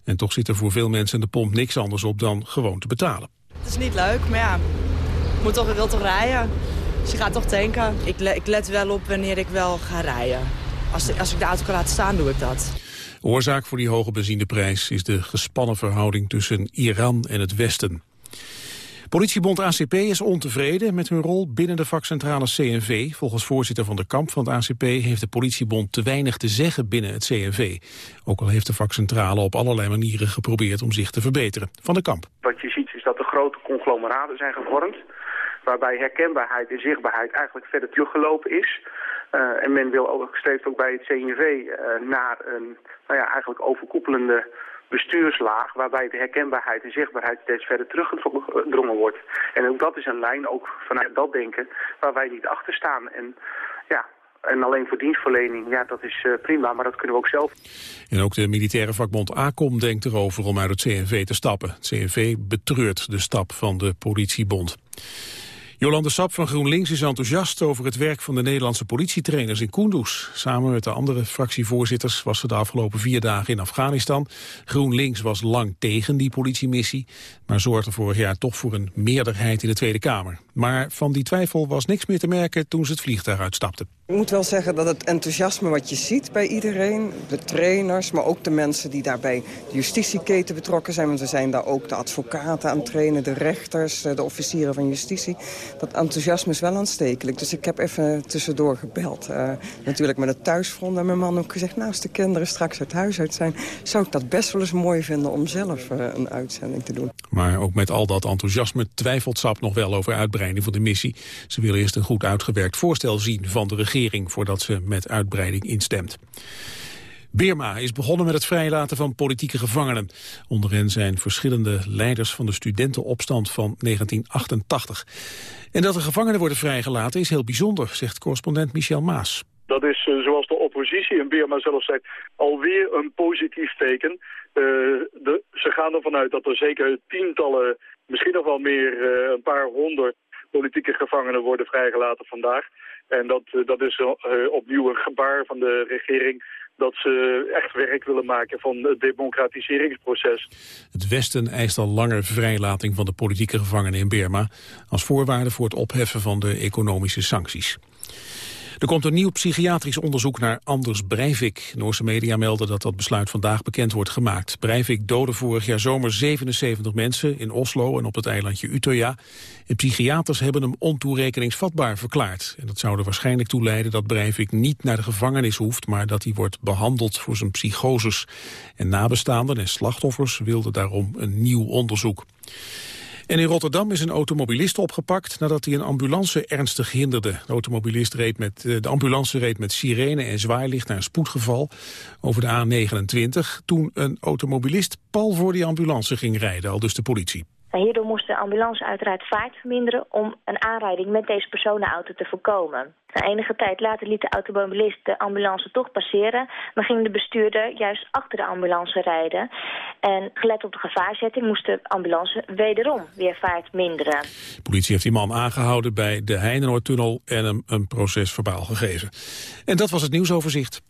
En toch zit er voor veel mensen aan de pomp niks anders op dan gewoon te betalen. Het is niet leuk, maar ja, je moet toch, je wilt toch rijden. Dus je gaat toch tanken. Ik, le ik let wel op wanneer ik wel ga rijden. Als, als ik de auto kan laten staan, doe ik dat. Oorzaak voor die hoge benzineprijs is de gespannen verhouding tussen Iran en het Westen. Politiebond ACP is ontevreden met hun rol binnen de vakcentrale CNV. Volgens voorzitter van de kamp van het ACP heeft de politiebond te weinig te zeggen binnen het CNV. Ook al heeft de vakcentrale op allerlei manieren geprobeerd om zich te verbeteren. Van de kamp. Wat je ziet is dat er grote conglomeraten zijn gevormd. Waarbij herkenbaarheid en zichtbaarheid eigenlijk verder teruggelopen is. Uh, en men wil ook, streeft ook bij het CNV uh, naar een nou ja, eigenlijk overkoepelende bestuurslaag... waarbij de herkenbaarheid en zichtbaarheid steeds verder teruggedrongen wordt. En ook dat is een lijn, ook vanuit dat denken, waar wij niet achter staan. En ja, en alleen voor dienstverlening, ja, dat is uh, prima, maar dat kunnen we ook zelf. En ook de militaire vakbond ACOM denkt erover om uit het CNV te stappen. Het CNV betreurt de stap van de politiebond. Jolande Sap van GroenLinks is enthousiast over het werk van de Nederlandse politietrainers in Kunduz. Samen met de andere fractievoorzitters was ze de afgelopen vier dagen in Afghanistan. GroenLinks was lang tegen die politiemissie, maar zorgde vorig jaar toch voor een meerderheid in de Tweede Kamer. Maar van die twijfel was niks meer te merken toen ze het vliegtuig uitstapten. Ik moet wel zeggen dat het enthousiasme wat je ziet bij iedereen... de trainers, maar ook de mensen die daarbij de justitieketen betrokken zijn... want we zijn daar ook de advocaten aan het trainen, de rechters, de officieren van justitie... dat enthousiasme is wel aanstekelijk. Dus ik heb even tussendoor gebeld. Uh, natuurlijk met het thuisfront en mijn man ook gezegd... nou, als de kinderen straks het huis uit zijn... zou ik dat best wel eens mooi vinden om zelf uh, een uitzending te doen. Maar ook met al dat enthousiasme twijfelt SAP nog wel over uitbreiding van de missie. Ze willen eerst een goed uitgewerkt voorstel zien van de regering voordat ze met uitbreiding instemt. Birma is begonnen met het vrijlaten van politieke gevangenen. Onder hen zijn verschillende leiders van de studentenopstand van 1988. En dat de gevangenen worden vrijgelaten is heel bijzonder, zegt correspondent Michel Maas. Dat is, uh, zoals de oppositie in Birma zelf zegt, alweer een positief teken. Uh, de, ze gaan ervan uit dat er zeker tientallen, misschien nog wel meer, uh, een paar honderd politieke gevangenen worden vrijgelaten vandaag. En dat, eh, dat is uh, opnieuw een gebaar van de regering dat ze echt werk willen maken van het democratiseringsproces. Het Westen eist al langer vrijlating van de politieke gevangenen in Burma... als voorwaarde voor het opheffen van de economische sancties. Er komt een nieuw psychiatrisch onderzoek naar Anders Breivik. Noorse media melden dat dat besluit vandaag bekend wordt gemaakt. Breivik doodde vorig jaar zomer 77 mensen in Oslo en op het eilandje Utøya. Psychiaters hebben hem ontoerekeningsvatbaar verklaard. En dat zou er waarschijnlijk toe leiden dat Breivik niet naar de gevangenis hoeft... maar dat hij wordt behandeld voor zijn psychoses. En nabestaanden en slachtoffers wilden daarom een nieuw onderzoek. En in Rotterdam is een automobilist opgepakt nadat hij een ambulance ernstig hinderde. De, automobilist reed met, eh, de ambulance reed met sirene en zwaailicht naar een spoedgeval over de A29... toen een automobilist pal voor die ambulance ging rijden, al dus de politie. Hierdoor moest de ambulance uiteraard vaart verminderen om een aanrijding met deze personenauto te voorkomen. Na enige tijd later liet de automobilist de ambulance toch passeren, maar ging de bestuurder juist achter de ambulance rijden. En gelet op de gevaarzetting moest de ambulance wederom weer vaart minderen. De politie heeft die man aangehouden bij de Heinenoordtunnel en hem een proces verbaal gegeven. En dat was het nieuwsoverzicht.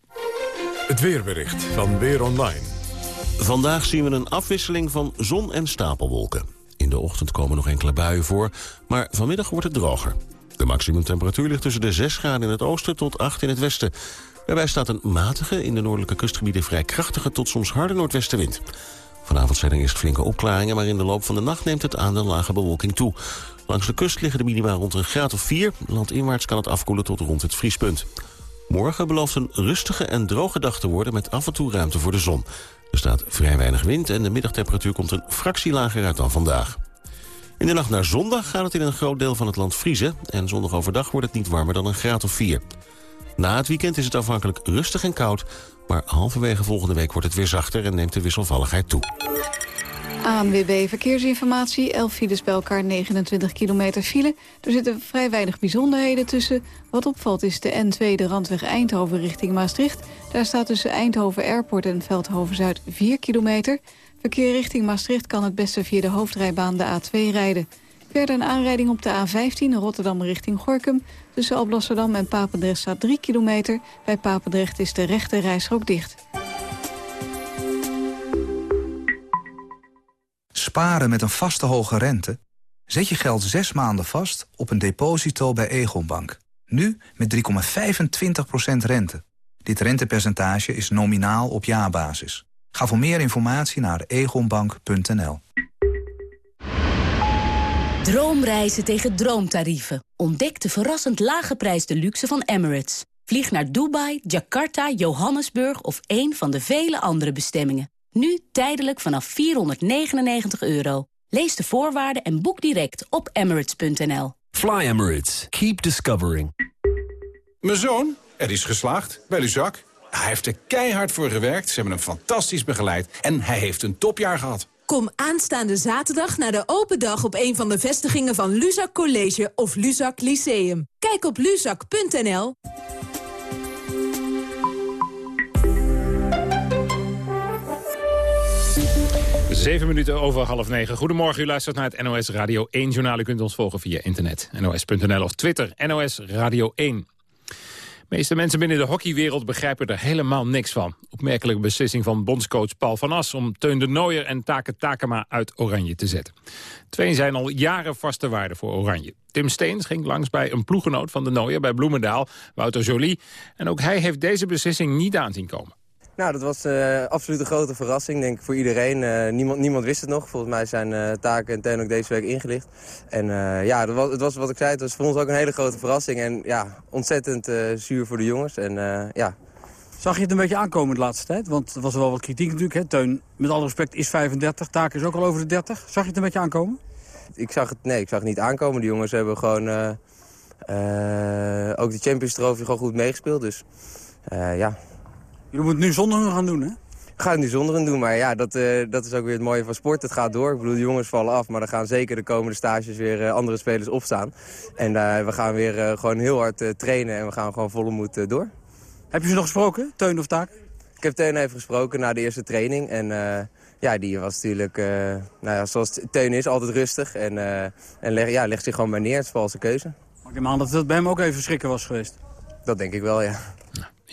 Het weerbericht van Weer Online. Vandaag zien we een afwisseling van zon en stapelwolken. De ochtend komen nog enkele buien voor, maar vanmiddag wordt het droger. De maximumtemperatuur ligt tussen de 6 graden in het oosten tot 8 in het westen. Daarbij staat een matige, in de noordelijke kustgebieden vrij krachtige tot soms harde noordwestenwind. Vanavond zijn er eerst flinke opklaringen, maar in de loop van de nacht neemt het aandeel lage bewolking toe. Langs de kust liggen de minima rond een graad of 4. Landinwaarts kan het afkoelen tot rond het vriespunt. Morgen belooft een rustige en droge dag te worden met af en toe ruimte voor de zon. Er staat vrij weinig wind en de middagtemperatuur komt een fractie lager uit dan vandaag. In de nacht naar zondag gaat het in een groot deel van het land vriezen... en zondag overdag wordt het niet warmer dan een graad of 4. Na het weekend is het afhankelijk rustig en koud... maar halverwege volgende week wordt het weer zachter en neemt de wisselvalligheid toe. ANWB Verkeersinformatie, 11 files bij elkaar, 29 kilometer file. Er zitten vrij weinig bijzonderheden tussen. Wat opvalt is de N2, de randweg Eindhoven richting Maastricht. Daar staat tussen Eindhoven Airport en Veldhoven-Zuid 4 kilometer. Verkeer richting Maastricht kan het beste via de hoofdrijbaan de A2 rijden. Verder een aanrijding op de A15 Rotterdam richting Gorkum. Tussen Alblasserdam en Papendrecht staat 3 kilometer. Bij Papendrecht is de rechte reisrook dicht. Sparen met een vaste hoge rente? Zet je geld zes maanden vast op een deposito bij Egonbank. Nu met 3,25% rente. Dit rentepercentage is nominaal op jaarbasis. Ga voor meer informatie naar egonbank.nl. Droomreizen tegen droomtarieven. Ontdek de verrassend lage prijs de luxe van Emirates. Vlieg naar Dubai, Jakarta, Johannesburg of een van de vele andere bestemmingen. Nu tijdelijk vanaf 499 euro. Lees de voorwaarden en boek direct op emirates.nl. Fly Emirates. Keep discovering. Mijn zoon, er is geslaagd bij Luzak. Hij heeft er keihard voor gewerkt, ze hebben hem fantastisch begeleid... en hij heeft een topjaar gehad. Kom aanstaande zaterdag naar de open dag op een van de vestigingen van Luzak College of Luzak Lyceum. Kijk op luzak.nl. Zeven minuten over half negen. Goedemorgen, u luistert naar het NOS Radio 1 journaal. U kunt ons volgen via internet, nos.nl of Twitter, NOS Radio 1. De meeste mensen binnen de hockeywereld begrijpen er helemaal niks van. Opmerkelijke beslissing van bondscoach Paul van As... om Teun de Nooier en Take Takema uit Oranje te zetten. Twee zijn al jaren vaste waarde voor Oranje. Tim Steens ging langs bij een ploegenoot van de Nooier bij Bloemendaal, Wouter Jolie. En ook hij heeft deze beslissing niet aan zien komen. Nou, dat was uh, absoluut een grote verrassing, denk ik, voor iedereen. Uh, niemand, niemand wist het nog. Volgens mij zijn uh, Taken en Teun ook deze week ingelicht. En ja, dat was, het was wat ik zei, het was voor ons ook een hele grote verrassing. En ja, ontzettend zuur voor de jongens. En ja... Zag je het een beetje aankomen de laatste tijd? Want er was wel wat kritiek natuurlijk. Hè? Teun, met alle respect, is 35. Taken is ook al over de 30. Zag je het een beetje aankomen? Ik zag het, nee, ik zag het niet aankomen. De jongens hebben gewoon ook de Champions Trophy gewoon goed meegespeeld. Dus ja, Jullie moeten nu zonder hun gaan doen, hè? We gaan het nu zonder hen doen, maar ja, dat, uh, dat is ook weer het mooie van sport. Het gaat door. Ik bedoel, de jongens vallen af, maar er gaan zeker de komende stages weer uh, andere spelers opstaan. En uh, we gaan weer gewoon heel hard trainen en we gaan gewoon volle moed door. Heb je ze nog gesproken, Teun of Taak? Ik heb Teun even gesproken na de eerste training. En ja, die was natuurlijk, nou ja, zoals Teun is, altijd rustig. En, en leg, ja, legt zich gewoon maar neer. Het is valse keuze. Mag ik aan dat het bij hem ook even schrikken was geweest? Dat denk ik wel, ja.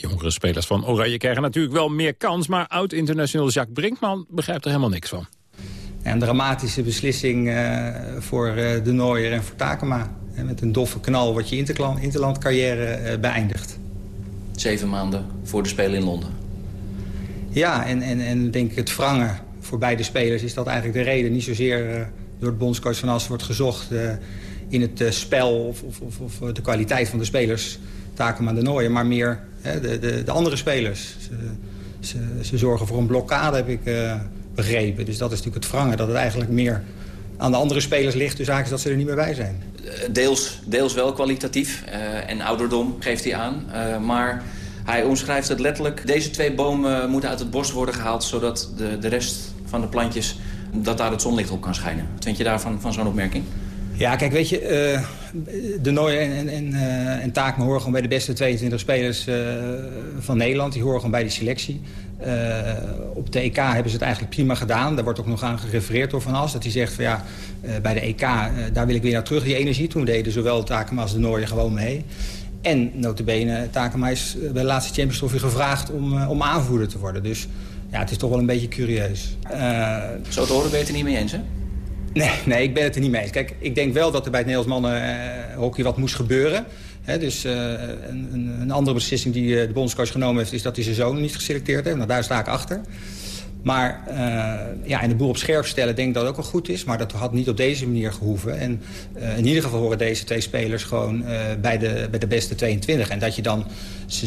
Jongere spelers van Oranje krijgen natuurlijk wel meer kans... maar oud-international Jacques Brinkman begrijpt er helemaal niks van. Een dramatische beslissing uh, voor uh, de Nooier en voor Takema. En met een doffe knal wordt je interland, interlandcarrière uh, beëindigd. Zeven maanden voor de Spelen in Londen. Ja, en, en, en denk ik het wrangen voor beide spelers is dat eigenlijk de reden. Niet zozeer door het bondscoach van As wordt gezocht in het spel of, of, of, of de kwaliteit van de spelers... Takema de Nooier, maar meer hè, de, de, de, andere spelers. Ze, ze, ze, zorgen voor een blokkade, heb ik uh, begrepen. Dus dat is natuurlijk het wrangen, dat het eigenlijk meer aan de andere spelers ligt. Dus eigenlijk is dat ze er niet meer bij zijn. Deels, deels wel kwalitatief uh, en ouderdom geeft hij aan. Maar hij omschrijft het letterlijk. Deze twee bomen moeten uit het bos worden gehaald... zodat de, de rest van de plantjes dat daar het zonlicht op kan schijnen. Wat vind je daarvan van zo'n opmerking? Ja, kijk, weet je, uh, de Nooier en, en, uh, en horen gewoon bij de beste 22 spelers uh, van Nederland. Die horen gewoon bij die selectie. op de EK hebben ze het eigenlijk prima gedaan. Daar wordt ook nog aan gerefereerd door Van As. Dat hij zegt van ja, bij de EK, daar wil ik weer naar terug, die energie. Toen deden zowel Takema als de Nooier gewoon mee. En notabene, Takema is bij de laatste Champions Trophy gevraagd om, om aanvoerder te worden. Dus ja, het is toch wel een beetje curieus. Zo te horen er niet mee eens, hè? Nee, nee, ik ben het er niet mee eens. Kijk, ik denk wel dat er bij het Nederlands mannenhockey wat moest gebeuren. Dus uh, een, een, andere beslissing die uh, de bondscoach genomen heeft... is dat hij zijn zoon niet geselecteerd heeft. Nou, daar sta ik achter. Maar uh, ja, en de boel op scherp stellen denk ik dat ook wel goed is. Maar dat had niet op deze manier gehoeven. En in ieder geval horen deze twee spelers gewoon bij, de, bij de beste 22. En dat je dan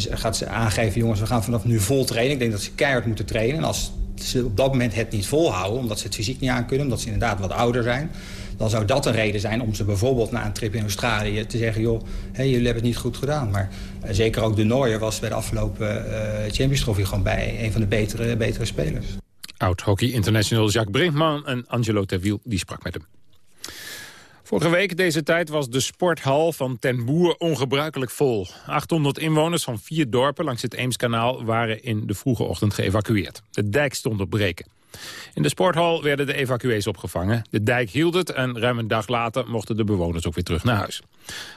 gaat aangeven... jongens, we gaan vanaf nu vol trainen. Ik denk dat ze keihard moeten trainen. En als ze op dat moment het niet volhouden... omdat ze het fysiek niet aan kunnen, omdat ze inderdaad wat ouder zijn... dan zou dat een reden zijn om ze bijvoorbeeld na een trip in Australië te zeggen... joh, hey, jullie hebben het niet goed gedaan. Maar uh, zeker ook de Nooier was bij de afgelopen uh, Champions Trophy... gewoon bij een van de betere, betere spelers. Oud-hockey international Jacques Brinkman en Angelo Terwiel, die sprak met hem. Vorige week deze tijd was de sporthal van Ten Boer ongebruikelijk vol. 800 inwoners van vier dorpen langs het Eemskanaal waren in de vroege ochtend geëvacueerd. De dijk stond op breken. In de sporthal werden de evacuees opgevangen. De dijk hield het en ruim een dag later mochten de bewoners ook weer terug naar huis.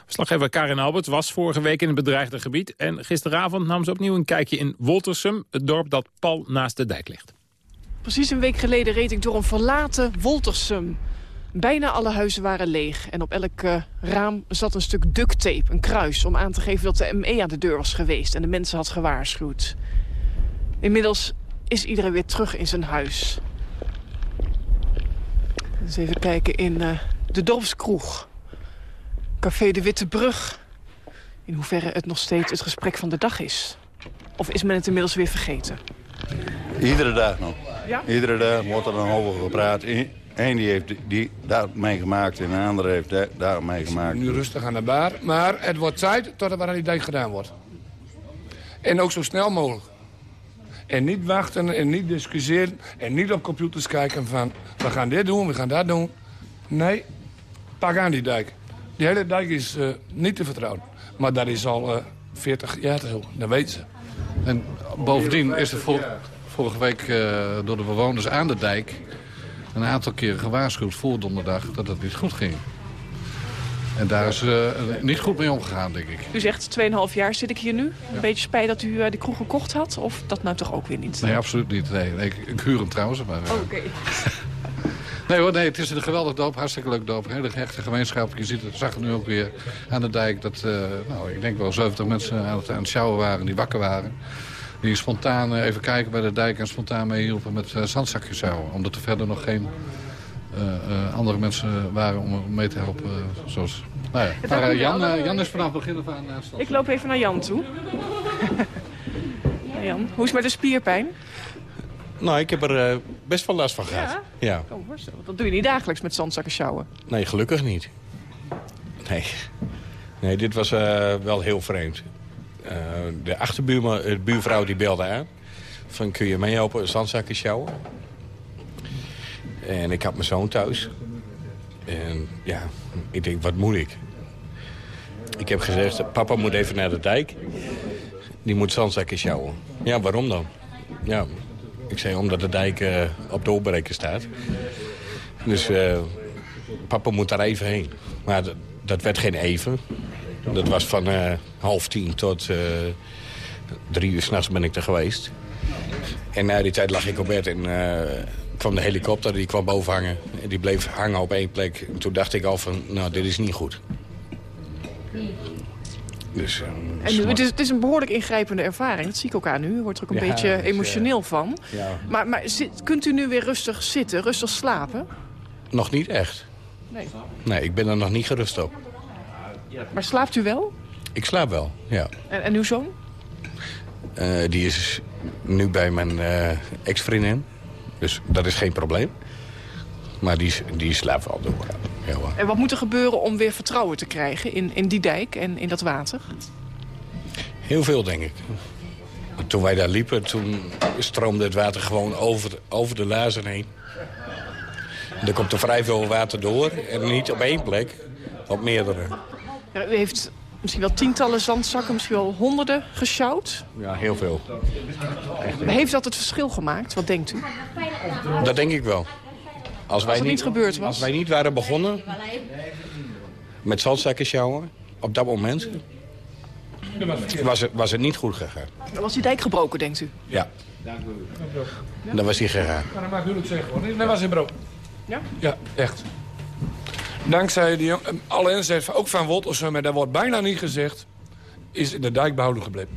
Verslaggever Karin Albert was vorige week in het bedreigde gebied... en gisteravond nam ze opnieuw een kijkje in Woltersum, het dorp dat pal naast de dijk ligt. Precies een week geleden reed ik door een verlaten Woltersum. Bijna alle huizen waren leeg en op elk uh, raam zat een stuk duct tape, een kruis... om aan te geven dat de ME aan de deur was geweest en de mensen had gewaarschuwd. Inmiddels is iedereen weer terug in zijn huis. Eens even kijken in uh, de dorpskroeg. Café de Witte Brug. In hoeverre het nog steeds het gesprek van de dag is. Of is men het inmiddels weer vergeten? Iedere dag nog. Ja? Iedere dag wordt er dan over gepraat. Eén die heeft die daar meegemaakt en de andere heeft daar, daar meegemaakt. Nu rustig aan de bar, maar het wordt tijd tot er wat aan die dijk gedaan wordt. En ook zo snel mogelijk. En niet wachten en niet discussiëren en niet op computers kijken van... we gaan dit doen, we gaan dat doen. Nee, pak aan die dijk. Die hele dijk is uh, niet te vertrouwen. Maar dat is al uh, 40 jaar zo, dat weten ze. En bovendien is er vor vorige week uh, door de bewoners aan de dijk een aantal keren gewaarschuwd voor donderdag dat het niet goed ging. En daar is uh, niet goed mee omgegaan, denk ik. U zegt 2,5 jaar zit ik hier nu. Een beetje spijt dat u uh, de kroeg gekocht had? Of dat nou toch ook weer niet? Nee, absoluut niet. Nee, nee ik, ik, huur hem trouwens. Maar, uh... oh, oké. Okay. nee hoor, nee, het is een geweldig dorp. Hartstikke leuk dorp. Hele hechte gemeenschap. Je ziet het, zag het nu ook weer aan de dijk. Dat, nou, ik denk wel 70 mensen aan het, aan het sjouwen waren, die wakker waren. Die spontaan even kijken bij de dijk en spontaan meehielpen met zandzakjes sjouwen. Omdat er verder nog geen uh, uh, andere mensen waren om mee te helpen. zoals, nou ja. Maar, uh, Jan, Jan is vanaf begin af aan uh, Ik loop even naar Jan toe. ja, Jan, hoe is het met de spierpijn? Nou, ik heb er best wel last van gehad. Ja? ja. Oh, dat doe je niet dagelijks met zandzakken sjouwen? Nee, gelukkig niet. Nee, nee dit was wel heel vreemd. De achterbuurman, de buurvrouw die belde aan. Van, kun je meehelpen zandzakken sjouwen? En ik had mijn zoon thuis. En ja, ik denk, wat moet ik? Ik heb gezegd, papa moet even naar de dijk. Die moet zandzakken sjouwen. Ja, waarom dan? Ja, ik zei, omdat de dijk uh, op doorbreken staat. Dus papa moet daar even heen. Maar dat werd geen even. Dat was van uh, half tien tot drie uur s'nachts ben ik er geweest. En na die tijd lag ik op bed en kwam de helikopter, die kwam boven hangen. En die bleef hangen op één plek. En toen dacht ik al van, nou, dit is niet goed. Dus, en het is, het is, een behoorlijk ingrijpende ervaring. Dat zie ik ook aan u. U wordt er ook een ja, beetje emotioneel uh, van. Ja. Maar, maar zit, kunt u nu weer rustig zitten, rustig slapen? Nog niet echt. Nee. Nee, ik ben er nog niet gerust op. Maar slaapt u wel? Ik slaap wel, ja. En, en uw zoon? Uh, die is nu bij mijn uh, ex-vriendin. Dus dat is geen probleem. Maar die, die slaapt wel door. Ja, en wat moet er gebeuren om weer vertrouwen te krijgen in, in die dijk en in dat water? Heel veel, denk ik. Toen wij daar liepen, toen stroomde het water gewoon over, over de lazen heen. Er komt er vrij veel water door en niet op één plek, op meerdere. Ja, u heeft misschien wel tientallen zandzakken, misschien wel honderden gesjouwd. Ja, heel veel. Heeft dat het verschil gemaakt? Wat denkt u? Dat denk ik wel. Als, wij het niet gebeurd was? Als wij niet waren begonnen met zandzakken sjouwen, op dat moment was het, was het niet goed gegaan. Dan was die dijk gebroken, denkt u? Ja. Dan was die gegaan. Maar dat mag duidelijk zeggen hoor. Dat was in brood. Ja? Ja, echt. Dankzij die jong- alle inzet, ook van Woltersum, maar dat wordt bijna niet gezegd, is de dijk behouden gebleven.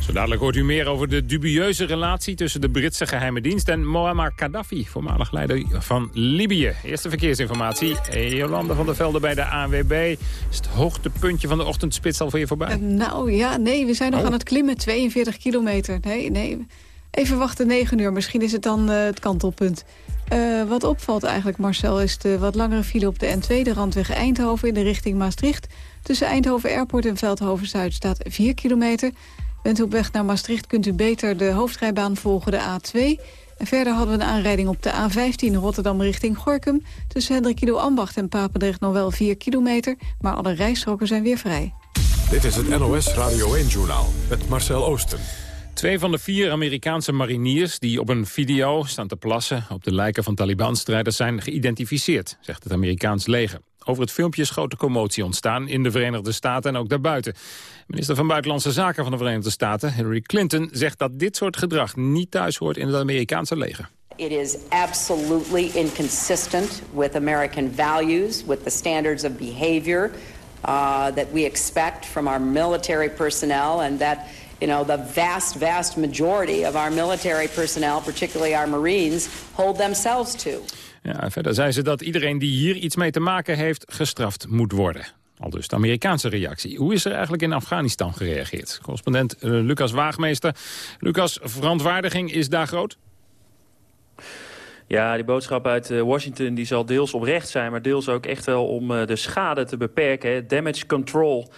Zo dadelijk hoort u meer over de dubieuze relatie tussen de Britse geheime dienst en Muammar Gaddafi, voormalig leider van Libië. Eerste verkeersinformatie, Jolanda van der Velde bij de ANWB. Is het hoogtepuntje van de ochtendspits al voor je voorbij? Eh, Nou ja, nee, we zijn nog Oh. aan het klimmen. 42 kilometer. Nee, nee. Even wachten, 9 uur. Misschien is het dan eh, het kantelpunt. Eh, wat opvalt eigenlijk, Marcel, is de wat langere file op de N2... de randweg Eindhoven in de richting Maastricht. Tussen Eindhoven Airport en Veldhoven-Zuid staat 4 kilometer. Bent u op weg naar Maastricht kunt u beter de hoofdrijbaan volgen, de A2... En verder hadden we een aanrijding op de A15 Rotterdam richting Gorkum. Tussen Hendrik Ido Ambacht en Papendrecht nog wel 4 kilometer. Maar alle rijstroken zijn weer vrij. Dit is het NOS Radio 1-journaal met Marcel Oosten. Twee van de vier Amerikaanse mariniers die op een video staan te plassen op de lijken van Taliban-strijders zijn geïdentificeerd, zegt het Amerikaans leger. Over het filmpje is grote commotie ontstaan in de Verenigde Staten en ook daarbuiten. Minister van Buitenlandse Zaken van de Verenigde Staten, Hillary Clinton, zegt dat dit soort gedrag niet thuis hoort in het Amerikaanse leger. It is absolutely inconsistent with American values, with the standards of behavior uh, that we expect from our military personnel, and that you know the vast, vast majority of our military personnel, particularly our Marines, hold themselves to. Ja, verder zei ze dat iedereen die hier iets mee te maken heeft gestraft moet worden. Al dus de Amerikaanse reactie. Hoe is er eigenlijk in Afghanistan gereageerd? Correspondent eh, Lucas Waagmeester. Lucas, verontwaardiging is daar groot? Ja, die boodschap uit eh, Washington die zal deels oprecht zijn... maar deels ook echt wel om eh, de schade te beperken. hè. Damage control.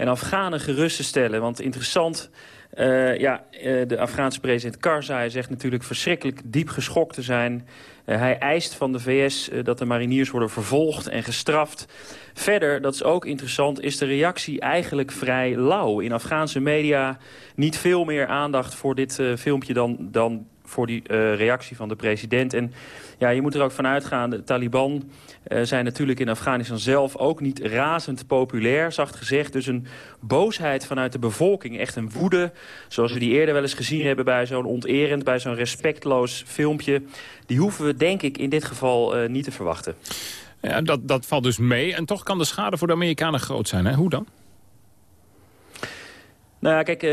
En Afghanen gerust te stellen. Want interessant... eh, ja, eh, de Afghaanse president Karzai zegt natuurlijk verschrikkelijk diep geschokt te zijn. Eh, hij eist van de VS dat de mariniers worden vervolgd en gestraft. Verder, dat is ook interessant, is de reactie eigenlijk vrij lauw. In Afghaanse media niet veel meer aandacht voor dit filmpje dan, dan voor die reactie van de president. En ja, je moet er ook van uitgaan, de Taliban eh, zijn natuurlijk in Afghanistan zelf ook niet razend populair, zacht gezegd. Dus een boosheid vanuit de bevolking, echt een woede, zoals we die eerder wel eens gezien hebben bij zo'n onterend, bij zo'n respectloos filmpje. Die hoeven we denk ik in dit geval eh, niet te verwachten. Ja, dat, dat valt dus mee. En toch kan de schade voor de Amerikanen groot zijn. Hè? Hoe dan? Nou ja, kijk, eh,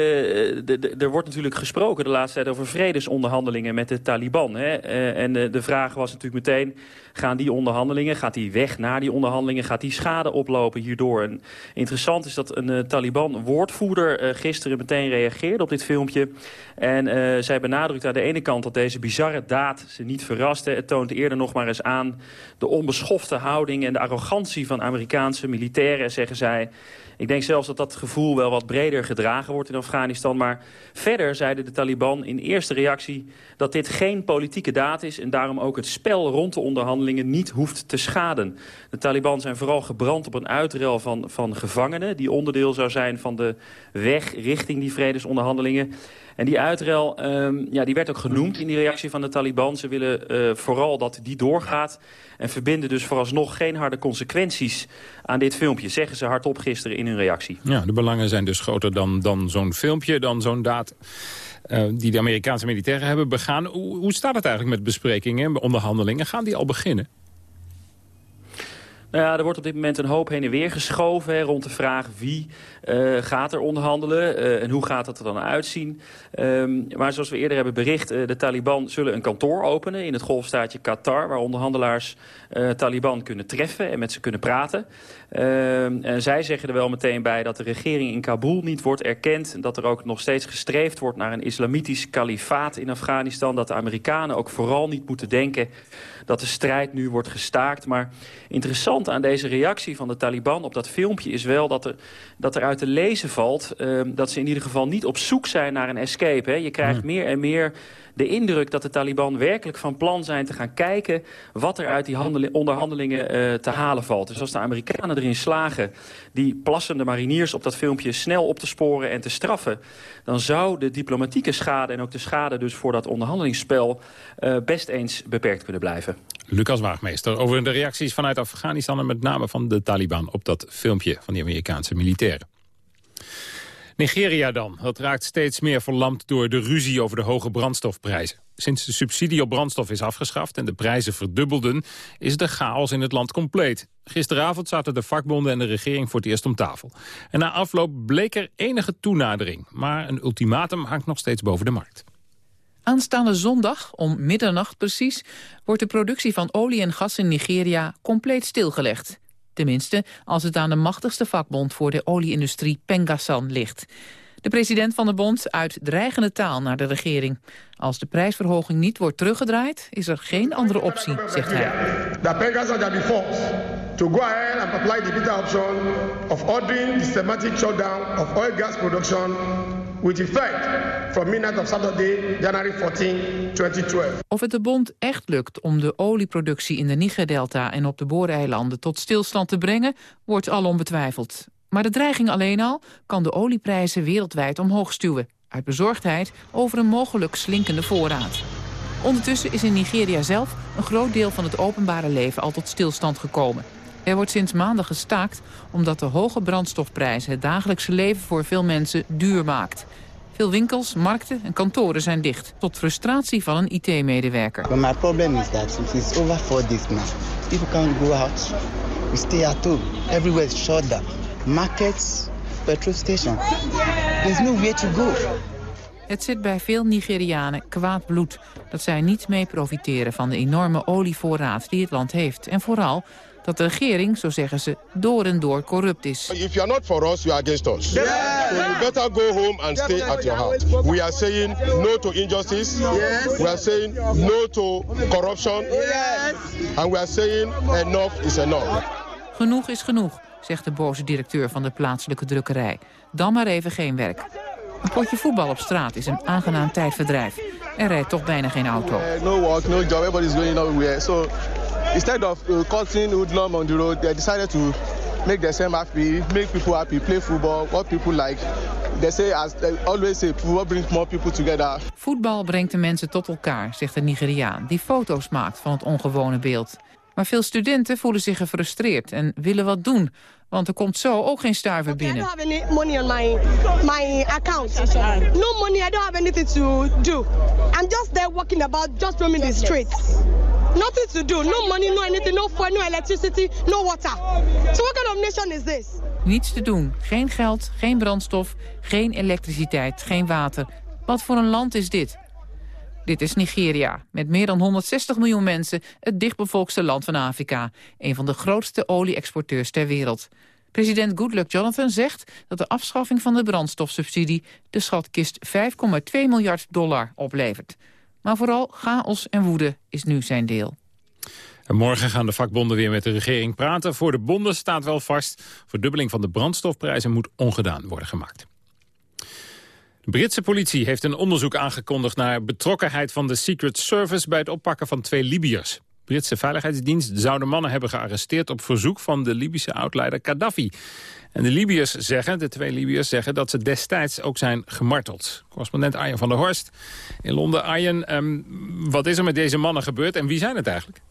de- er wordt natuurlijk gesproken de laatste tijd over vredesonderhandelingen met de Taliban. Hè? Eh, en de, vraag was natuurlijk meteen, gaan die onderhandelingen, gaat die weg naar die onderhandelingen, gaat die schade oplopen hierdoor? En interessant is dat een eh, Taliban-woordvoerder eh, gisteren meteen reageerde op dit filmpje. En eh, zij benadrukt aan de ene kant dat deze bizarre daad ze niet verraste. Het toont eerder nog maar eens aan de onbeschofte houding en de arrogantie van Amerikaanse militairen, zeggen zij. Ik denk zelfs dat dat gevoel wel wat breder gedragen wordt in Afghanistan. Maar verder zeiden de Taliban in eerste reactie dat dit geen politieke daad is... en daarom ook het spel rond de onderhandelingen niet hoeft te schaden. De Taliban zijn vooral gebrand op een uitrel van, van gevangenen... die onderdeel zou zijn van de weg richting die vredesonderhandelingen. En die uitrel ehm, ja, die werd ook genoemd in die reactie van de Taliban. Ze willen eh, vooral dat die doorgaat. En verbinden dus vooralsnog geen harde consequenties aan dit filmpje. Zeggen ze hardop gisteren in hun reactie. Ja, de belangen zijn dus groter dan, dan zo'n filmpje, dan zo'n daad... eh, die de Amerikaanse militairen hebben begaan. Hoe, hoe staat het eigenlijk met besprekingen, onderhandelingen? Gaan die al beginnen? Nou ja, er wordt op dit moment een hoop heen en weer geschoven rond de vraag wie eh, gaat er onderhandelen eh, en hoe gaat dat er dan uitzien. Ehm, maar zoals we eerder hebben bericht, eh, de Taliban zullen een kantoor openen in het golfstaatje Qatar, waar onderhandelaars Taliban kunnen treffen en met ze kunnen praten. Ehm, zij zeggen er wel meteen bij dat de regering in Kabul niet wordt erkend en dat er ook nog steeds gestreefd wordt naar een islamitisch kalifaat in Afghanistan. Dat de Amerikanen ook vooral niet moeten denken dat de strijd nu wordt gestaakt. Maar interessant aan deze reactie van de Taliban op dat filmpje is wel dat er, dat er uit te lezen valt... Ehm, dat ze in ieder geval niet op zoek zijn naar een escape. Hè. Je krijgt meer en meer de indruk dat de Taliban werkelijk van plan zijn te gaan kijken... wat er uit die onderhandelingen uh, te halen valt. Dus als de Amerikanen erin slagen die plassende mariniers op dat filmpje snel op te sporen en te straffen... dan zou de diplomatieke schade en ook de schade dus voor dat onderhandelingsspel... Uh, best eens beperkt kunnen blijven. Lucas Waagmeester over de reacties vanuit Afghanistan... en met name van de Taliban op dat filmpje van die Amerikaanse militairen. Nigeria dan. Dat raakt steeds meer verlamd door de ruzie over de hoge brandstofprijzen. Sinds de subsidie op brandstof is afgeschaft en de prijzen verdubbelden... is de chaos in het land compleet. Gisteravond zaten de vakbonden en de regering voor het eerst om tafel. En na afloop bleek er enige toenadering. Maar een ultimatum hangt nog steeds boven de markt. Aanstaande zondag, om middernacht precies... wordt de productie van olie en gas in Nigeria compleet stilgelegd. Tenminste, als het aan de machtigste vakbond voor de olieindustrie Pengasan ligt. De president van de bond uit dreigende taal naar de regering. Als de prijsverhoging niet wordt teruggedraaid, is er geen andere optie, zegt hij. The Pengasan shall be forced to go ahead and apply the bitter option of ordering the systematic shutdown of oil gas production with effect from midnight of Saturday, January 14, 2012. Of het de bond echt lukt om de olieproductie in de Niger-delta en op de Booreilanden tot stilstand te brengen, wordt alom betwijfeld. Maar de dreiging alleen al kan de olieprijzen wereldwijd omhoog stuwen. Uit bezorgdheid over een mogelijk slinkende voorraad. Ondertussen is in Nigeria zelf een groot deel van het openbare leven al tot stilstand gekomen. Er wordt sinds maandag gestaakt omdat de hoge brandstofprijzen het dagelijkse leven voor veel mensen duur maakt. Veel winkels, markten en kantoren zijn dicht, tot frustratie van een IT-medewerker. But my problem is that it is over four days now. People can't go out. We stay at home. Everywhere is shut down. Markets, petrol station. There's nowhere to go. Het zit bij veel Nigerianen kwaad bloed dat zij niet mee profiteren van de enorme olievoorraad die het land heeft. En vooral dat de regering, zo zeggen ze, door en door corrupt is. If you are not for us, you are against us. So you better go home and stay at your house. We are saying no to injustice. We are saying no to corruption. And we are saying enough is enough. Genoeg is genoeg, zegt de boze directeur van de plaatselijke drukkerij. Dan maar even geen werk. Een potje voetbal op straat is een aangenaam tijdverdrijf. Er rijdt toch bijna geen auto. Uh, no work, no job, everybody's going nowhere. So instead of uh, cutting hoodlum on the road, they decided to make themselves happy, make people happy, play football, what people like. They say, as they always say, football brings more people together. Voetbal brengt de mensen tot elkaar, zegt de Nigeriaan, die foto's maakt van het ongewone beeld. Maar veel studenten voelen zich gefrustreerd en willen wat doen. Want er komt zo ook geen stuiver binnen. I don't have any money on my, my account. No money, I don't have anything to do. I'm just there walking about, just roaming the streets. Nothing to do. No money, no anything, no food, no electricity, no water. So what kind of nation is this? Niets te doen. Geen geld, geen brandstof, geen elektriciteit, geen water. Wat voor een land is dit? Dit is Nigeria, met meer dan 160 miljoen mensen... het dichtbevolkste land van Afrika. Een van de grootste olie-exporteurs ter wereld. President Goodluck Jonathan zegt dat de afschaffing van de brandstofsubsidie... de schatkist 5,2 miljard dollar oplevert. Maar vooral chaos en woede is nu zijn deel. En morgen gaan de vakbonden weer met de regering praten. Voor de bonden staat wel vast... verdubbeling van de brandstofprijzen moet ongedaan worden gemaakt. Britse politie heeft een onderzoek aangekondigd naar betrokkenheid van de Secret Service bij het oppakken van twee Libiërs. Britse Veiligheidsdienst zou de mannen hebben gearresteerd op verzoek van de Libische oudleider Gaddafi. En de Libiërs zeggen, de twee Libiërs zeggen dat ze destijds ook zijn gemarteld. Correspondent Arjen van der Horst in Londen. Arjen, um, wat is er met deze mannen gebeurd en wie zijn het eigenlijk?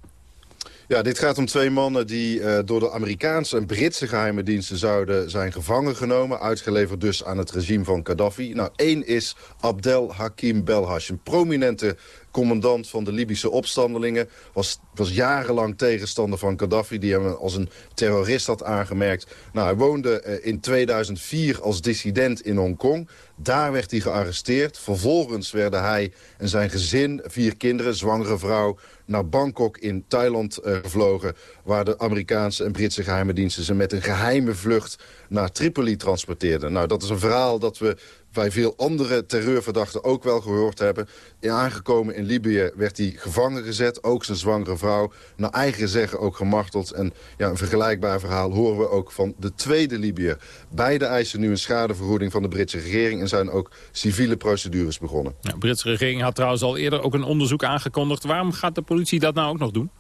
Ja, dit gaat om twee mannen die uh, door de Amerikaanse en Britse geheime diensten zouden zijn gevangen genomen. Uitgeleverd dus aan het regime van Gaddafi. Nou, één is Abdel Hakim Belhash, een prominente commandant van de Libische opstandelingen. Was, was jarenlang tegenstander van Gaddafi, die hem als een terrorist had aangemerkt. Nou, hij woonde uh, in 2004 als dissident in Hongkong. Daar werd hij gearresteerd. Vervolgens werden hij en zijn gezin, vier kinderen, zwangere vrouw naar Bangkok in Thailand uh, gevlogen... waar de Amerikaanse en Britse geheime diensten ze met een geheime vlucht naar Tripoli transporteerden. Nou, dat is een verhaal dat we wij veel andere terreurverdachten ook wel gehoord hebben. Aangekomen in Libië werd hij gevangen gezet, ook zijn zwangere vrouw. Naar eigen zeggen ook gemarteld. En ja, een vergelijkbaar verhaal horen we ook van de tweede Libiër. Beide eisen nu een schadevergoeding van de Britse regering... en zijn ook civiele procedures begonnen. Ja, de Britse regering had trouwens al eerder ook een onderzoek aangekondigd. Waarom gaat de politie dat nou ook nog doen?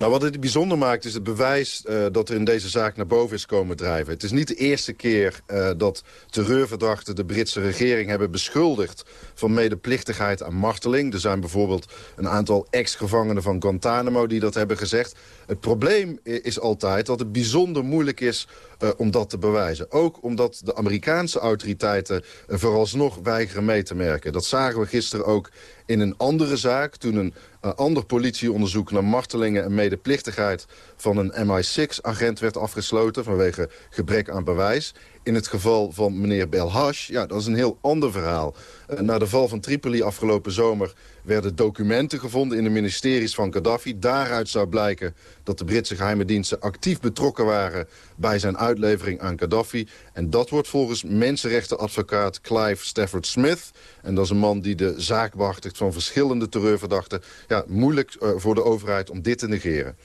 Nou, wat het bijzonder maakt is het bewijs uh, dat er in deze zaak naar boven is komen drijven. Het is niet de eerste keer uh, dat terreurverdachten de Britse regering hebben beschuldigd van medeplichtigheid aan marteling. Er zijn bijvoorbeeld een aantal ex-gevangenen van Guantanamo die dat hebben gezegd. Het probleem is altijd dat het bijzonder moeilijk is uh, om dat te bewijzen. Ook omdat de Amerikaanse autoriteiten vooralsnog weigeren mee te merken. Dat zagen we gisteren ook in een andere zaak... toen een ander politieonderzoek naar martelingen en medeplichtigheid... van een MI6-agent werd afgesloten vanwege gebrek aan bewijs. In het geval van meneer Belhash, ja, dat is een heel ander verhaal. Uh, na de val van Tripoli afgelopen zomer werden documenten gevonden in de ministeries van Gaddafi. Daaruit zou blijken dat de Britse geheime diensten actief betrokken waren bij zijn uitlevering aan Gaddafi. En dat wordt volgens mensenrechtenadvocaat Clive Stafford Smith... en dat is een man die de zaak behartigt van verschillende terreurverdachten... Ja, moeilijk uh, voor de overheid om dit te negeren.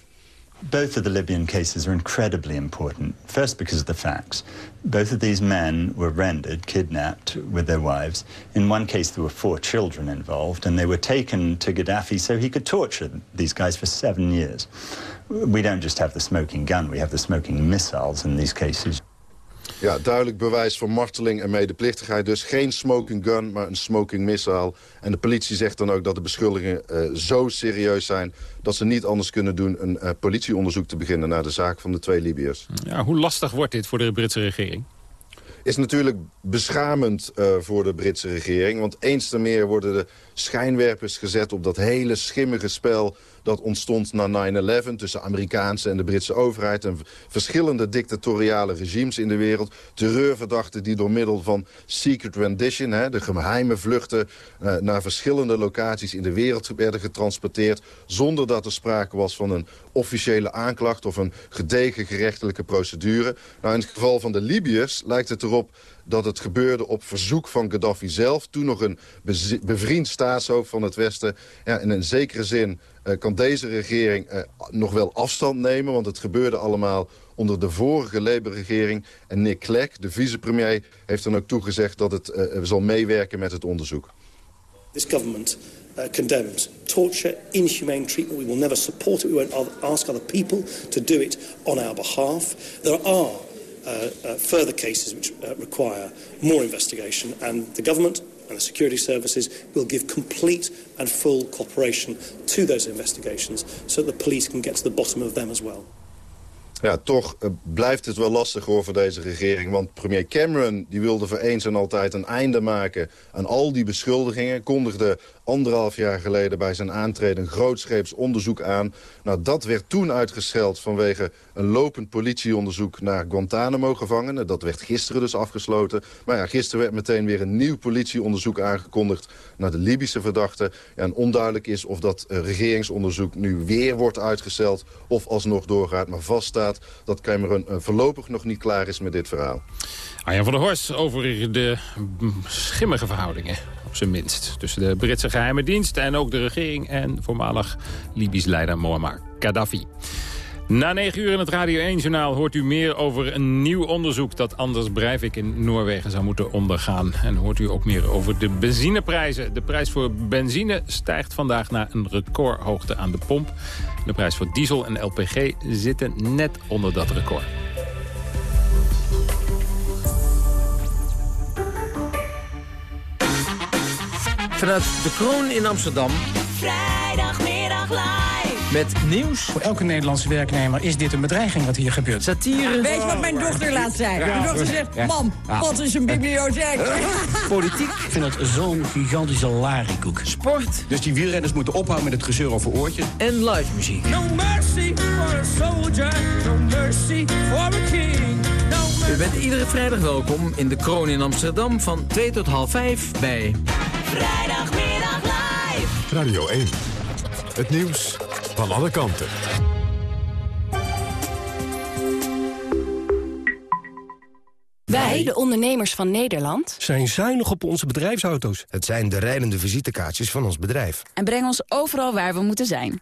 Both of the Libyan cases are incredibly important. First, because of the facts. Both of these men were rendered, kidnapped with their wives. In one case, there were four children involved, and they were taken to Gaddafi so he could torture these guys for seven years. We don't just have the smoking gun, we have the smoking missiles in these cases. Ja, duidelijk bewijs van marteling en medeplichtigheid. Dus geen smoking gun, maar een smoking missile. En de politie zegt dan ook dat de beschuldigingen uh, zo serieus zijn... dat ze niet anders kunnen doen een uh, politieonderzoek te beginnen... naar de zaak van de twee Libiërs. Ja, hoe lastig wordt dit voor de Britse regering? is natuurlijk beschamend uh, voor de Britse regering. Want eens te meer worden de schijnwerpers gezet op dat hele schimmige spel dat ontstond na 9-11 tussen Amerikaanse en de Britse overheid... en verschillende dictatoriale regimes in de wereld. Terreurverdachten die door middel van secret rendition... Hè, de geheime vluchten uh, naar verschillende locaties in de wereld werden getransporteerd... zonder dat er sprake was van een officiële aanklacht... of een gedegen gerechtelijke procedure. Nou, in het geval van de Libiërs lijkt het erop dat het gebeurde op verzoek van Gaddafi zelf. Toen nog een bevriend staatshoofd van het Westen. Ja, in een zekere zin uh, kan deze regering uh, nog wel afstand nemen. Want het gebeurde allemaal onder de vorige Labour-regering. En Nick Clegg, de vicepremier, heeft dan ook toegezegd... dat het uh, zal meewerken met het onderzoek. This government condemns torture, inhumane treatment. We will never support it. We won't ask other people to do it on our behalf. There are further cases which uh, require more investigation. And the government and the security services will give complete and full cooperation to those investigations so that the police can get to the bottom of them as well. Ja, toch uh, blijft het wel lastig hoor voor deze regering. Want premier Cameron die wilde voor eens en altijd een einde maken aan al die beschuldigingen. Kondigde anderhalf jaar geleden bij zijn aantreden een grootscheeps onderzoek aan. Nou, dat werd toen uitgesteld vanwege een lopend politieonderzoek naar Guantanamo-gevangenen. Dat werd gisteren dus afgesloten. Maar ja, gisteren werd meteen weer een nieuw politieonderzoek aangekondigd naar de Libische verdachten. Ja, en onduidelijk is of dat uh, regeringsonderzoek nu weer wordt uitgesteld of alsnog doorgaat. Maar vaststaat dat Cameron uh, voorlopig nog niet klaar is met dit verhaal. Arjan van der Horst over de schimmige verhoudingen, op zijn minst. Tussen de Britse geheime dienst en ook de regering... en voormalig Libisch leider Muammar Gaddafi. Na negen uur in het Radio 1-journaal hoort u meer over een nieuw onderzoek... dat Anders Breivik in Noorwegen zou moeten ondergaan. En hoort u ook meer over de benzineprijzen. De prijs voor benzine stijgt vandaag naar een recordhoogte aan de pomp. De prijs voor diesel en LPG zitten net onder dat record. Vanuit de Kroon in Amsterdam. Vrijdagmiddag live. Met nieuws. Voor elke Nederlandse werknemer is dit een bedreiging wat hier gebeurt. Satire. Weet je wat mijn dochter laatst zei? Ja. Mijn dochter zegt, ja. mam, ja. wat is een bibliotheek? Politiek. Ik vind het zo'n gigantische larikoek. Sport. Dus die wielrenners moeten ophouden met het gezeur over oortjes. En live muziek. No mercy for a soldier, no mercy for a king. No U bent iedere vrijdag welkom in de Kroon in Amsterdam van 2 tot half 5 bij... Vrijdagmiddag live. Radio 1. Het nieuws van alle kanten. Wij, de ondernemers van Nederland, zijn zuinig op onze bedrijfsauto's. Het zijn de rijdende visitekaartjes van ons bedrijf. en brengen ons overal waar we moeten zijn.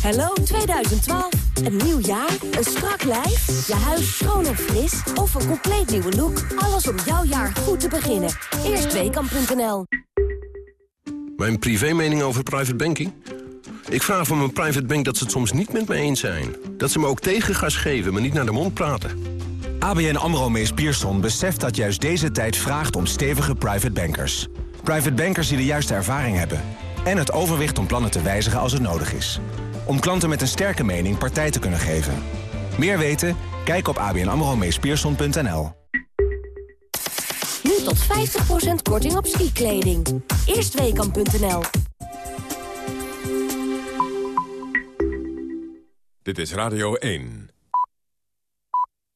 Hello 2012. Een nieuw jaar, een strak lijf, je huis schoon en fris of een compleet nieuwe look. Alles om jouw jaar goed te beginnen. Eerstweekam.nl Mijn privémening over private banking? Ik vraag van mijn private bank dat ze het soms niet met me eens zijn. Dat ze me ook tegengas geven, maar niet naar de mond praten. ABN AMRO Mees Pierson beseft dat juist deze tijd vraagt om stevige private bankers. Private bankers die de juiste ervaring hebben. En het overwicht om plannen te wijzigen als het nodig is. Om klanten met een sterke mening partij te kunnen geven. Meer weten? Kijk op abnamromeespierson.nl. Nu tot 50% korting op skikleding. Eerstweekam.nl Dit is Radio 1.